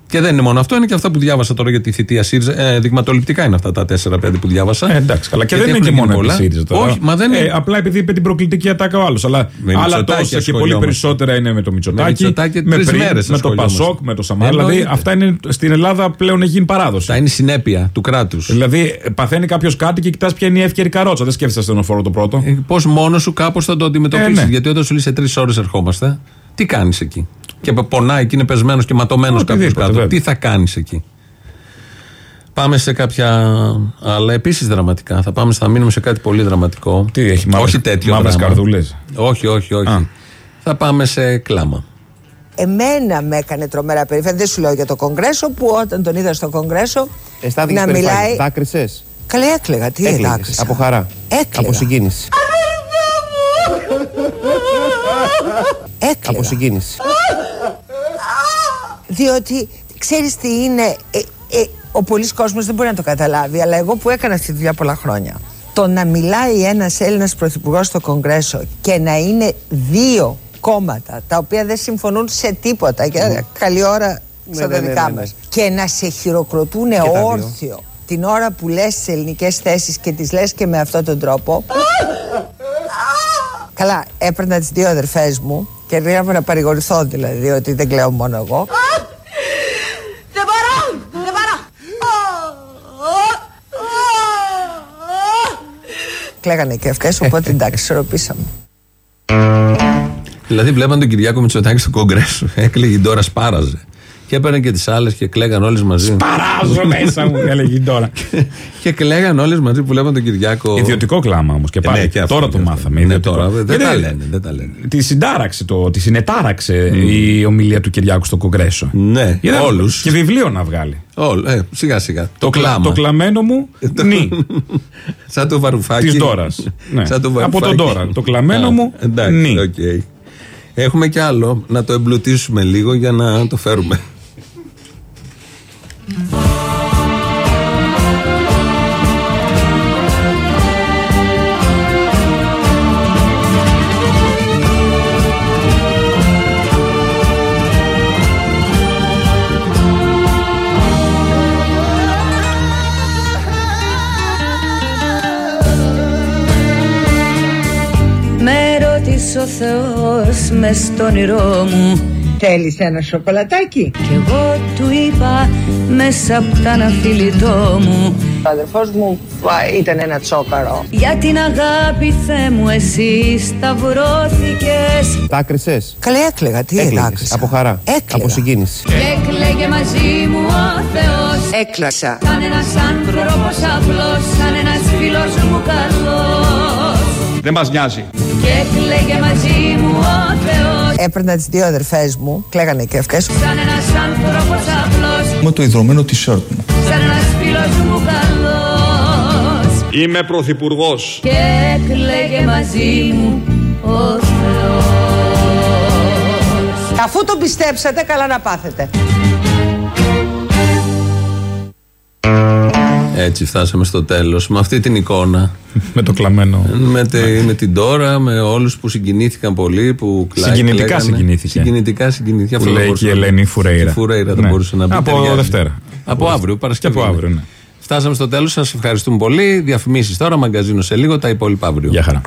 Και δεν είναι μόνο αυτό, είναι και αυτά που διάβασα τώρα για τη θητεία ΣΥΡΙΖΑ. Ε, δειγματοληπτικά είναι αυτά τα 4-5 που διάβασα. Ε, εντάξει, καλά. Και Γιατί δεν είναι και έχουν μόνο γίνει επί πολλά. ΣΥΡΙΖΑ τώρα. Όχι, μα δεν Ε, είναι. απλά επειδή είπε την προκλητική ατάκα ο άλλος. Αλλά Με άλλα Μητσοτάκη τόσα και πολύ ασχολιόμαστε. περισσότερα είναι με το Μητσοτάκη. Μητσοτάκη με, τρεις πριν, μέρες με το ασχολιόμαστε. Πασόκ, με το Σαμάρ. Δηλαδή Εννοείται. αυτά είναι στην Ελλάδα πλέον έχει γίνει παράδοση. Αυτά είναι η συνέπεια του κράτους. Δηλαδή παθαίνει κάποιος κάτι και κοιτάς ποια είναι η εύκαιρη καρότσα. Δεν σκέφτεσαι ασθενοφόρο το πρώτο. Πώς μόνος σου κάπως θα το αντιμετωπίσεις. Ε, ναι. Γιατί όταν σου λέει σε τρεις ώρες ερχόμαστε, τι κάνεις εκεί; Και πονάει και είναι πεσμένος και ματωμένος κάποιος Οτιδήποτε, κάτω. βέβαια. Τι θα κάνεις εκεί; Πάμε σε κάποια άλλα επίσης δραματικά. Θα, πάμε, θα μείνουμε σε κάτι πολύ δραματικό. Τι έχει, μαύρες- όχι τέτοιο. μαύρες δράμα. καρδούλες; Όχι, όχι, όχι. Α. Θα πάμε σε κλάμα. Εμένα με έκανε τρομερά περήφανη. Δεν σου λέω για το Κογκρέσο που όταν τον είδα στο Κογκρέσο Αισθάνθηκες να περηφάνεια. μιλάει. Δάκρυσες. Καλά έκλαιγα. Τι Έκλαιγες. έκλαιγα. Από χαρά. Έκλαιγα. Από συγκίνηση. Έκλαιγα. Από συγκίνηση. Διότι ξέρεις τι είναι, ε, ε, ο πολλής κόσμος δεν μπορεί να το καταλάβει, αλλά εγώ που έκανα αυτή τη δουλειά πολλά χρόνια. Το να μιλάει ένας Έλληνας πρωθυπουργός στο Κογκρέσο και να είναι δύο κόμματα τα οποία δεν συμφωνούν σε τίποτα και καλή ώρα στα ναι, ναι, δικά ναι, ναι. μας και να σε χειροκροτούν τα δύο. όρθιο την ώρα που λες τις ελληνικές θέσεις και τις λες και με αυτόν τον τρόπο Καλά, έπαιρνα τις δύο αδερφές μου και λέγαμε να παρηγορηθώ δηλαδή ότι δεν κλαίω μόνο εγώ Δεν μπορώ! Δεν μπορώ! Κλαίγανε και αυτές οπότε εντάξει, ισορροπήσαμε. Δηλαδή, βλέπαν τον Κυριάκο Μητσοτάκη στο Κογκρέσο. Έκλαιγε η Ντόρα, σπάραζε. Και έπαιρνε και τις άλλες και κλαίγαν όλες μαζί. Παράζω μέσα μου, έλεγε τώρα. και κλαίγαν όλες μαζί που βλέπαν τον Κυριάκο. Ιδιωτικό κλάμα όμως και Ε, πάλι. ναι, και αυτό, τώρα και το αυτό. μάθαμε. Ναι, ιδιωτικό. τώρα, δεν Γιατί τα λένε, δεν τα λένε. Τη συντάραξε, το, τη συνετάραξε η ομιλία του Κυριάκου στο Κογκρέσο. Ναι, Για να- όλους. Και βιβλίο να βγάλει. Όλο, ε, σιγά σιγά. Το, κλα- κλάμα. Το κλαμένο μουνί. Σαν το βαρουφάκι. Της Ντόρας. Ναι. Σαν το Από βαρουφάκι. τον Ντόρα. Το κλαμένο Α, μου, Εντάξει, νι. οκ. Έχουμε κι άλλο να το εμπλουτίσουμε λίγο για να το φέρουμε. Με ρώτησε ο Θεός μες στο όνειρό μου Θέλεις ένα σοκολατάκι; Κι εγώ του είπα μέσα από τα αναφιλητό μου Ο αδερφός μου α, ήταν ένα τσόκαρο. Για την αγάπη Θεέ μου εσύ σταυρώθηκες Τα άκρησε. Καλή έκλαιγα, τι Έκλαιγες. έδάκρυσα. Από χαρά. Έκλαιγα. Από συγκίνηση. Έκλαιγε μαζί μου ο Θεός Έκλασα. Σαν ένας άνθρωπος απλός Σαν ένας φίλος μου καλός Δεν μας νοιάζει. Και έκλαιγε μαζί μου ο Θεός Έπαιρνα τις δύο αδερφές μου, κλαίγανε και αυτές. Σαν ένας άνθρωπος απλός Με το ιδρωμένο t-shirt μου. Σαν ένας φίλος μου καλός Είμαι πρωθυπουργός. Και έκλαιγε μαζί μου ο Θεός Αφού το πιστέψατε, καλά να πάθετε. Έτσι φτάσαμε στο τέλος. Με αυτή την εικόνα. Με το κλαμμένο. Με, τε- με την τώρα, με όλους που συγκινήθηκαν πολύ. Που κλα- Συγκινητικά κλαίγανε. συγκινήθηκε. Συγκινητικά συγκινήθηκε. Που Αυτό θα λέει μπορούσε και η να- Ελένη Φουρέιρα. Τη Φουρέιρα θα Ναι. μπορούσε να πει. Από ταιριάζει. Δευτέρα. Από αύριο, Παρασκευή. Και από είναι. αύριο, ναι. Φτάσαμε στο τέλος. Σας ευχαριστούμε πολύ. Διαφημίσεις τώρα, μαγκαζίνο σε λίγο, τα υπόλοιπα αύριο. Γεια χαρά.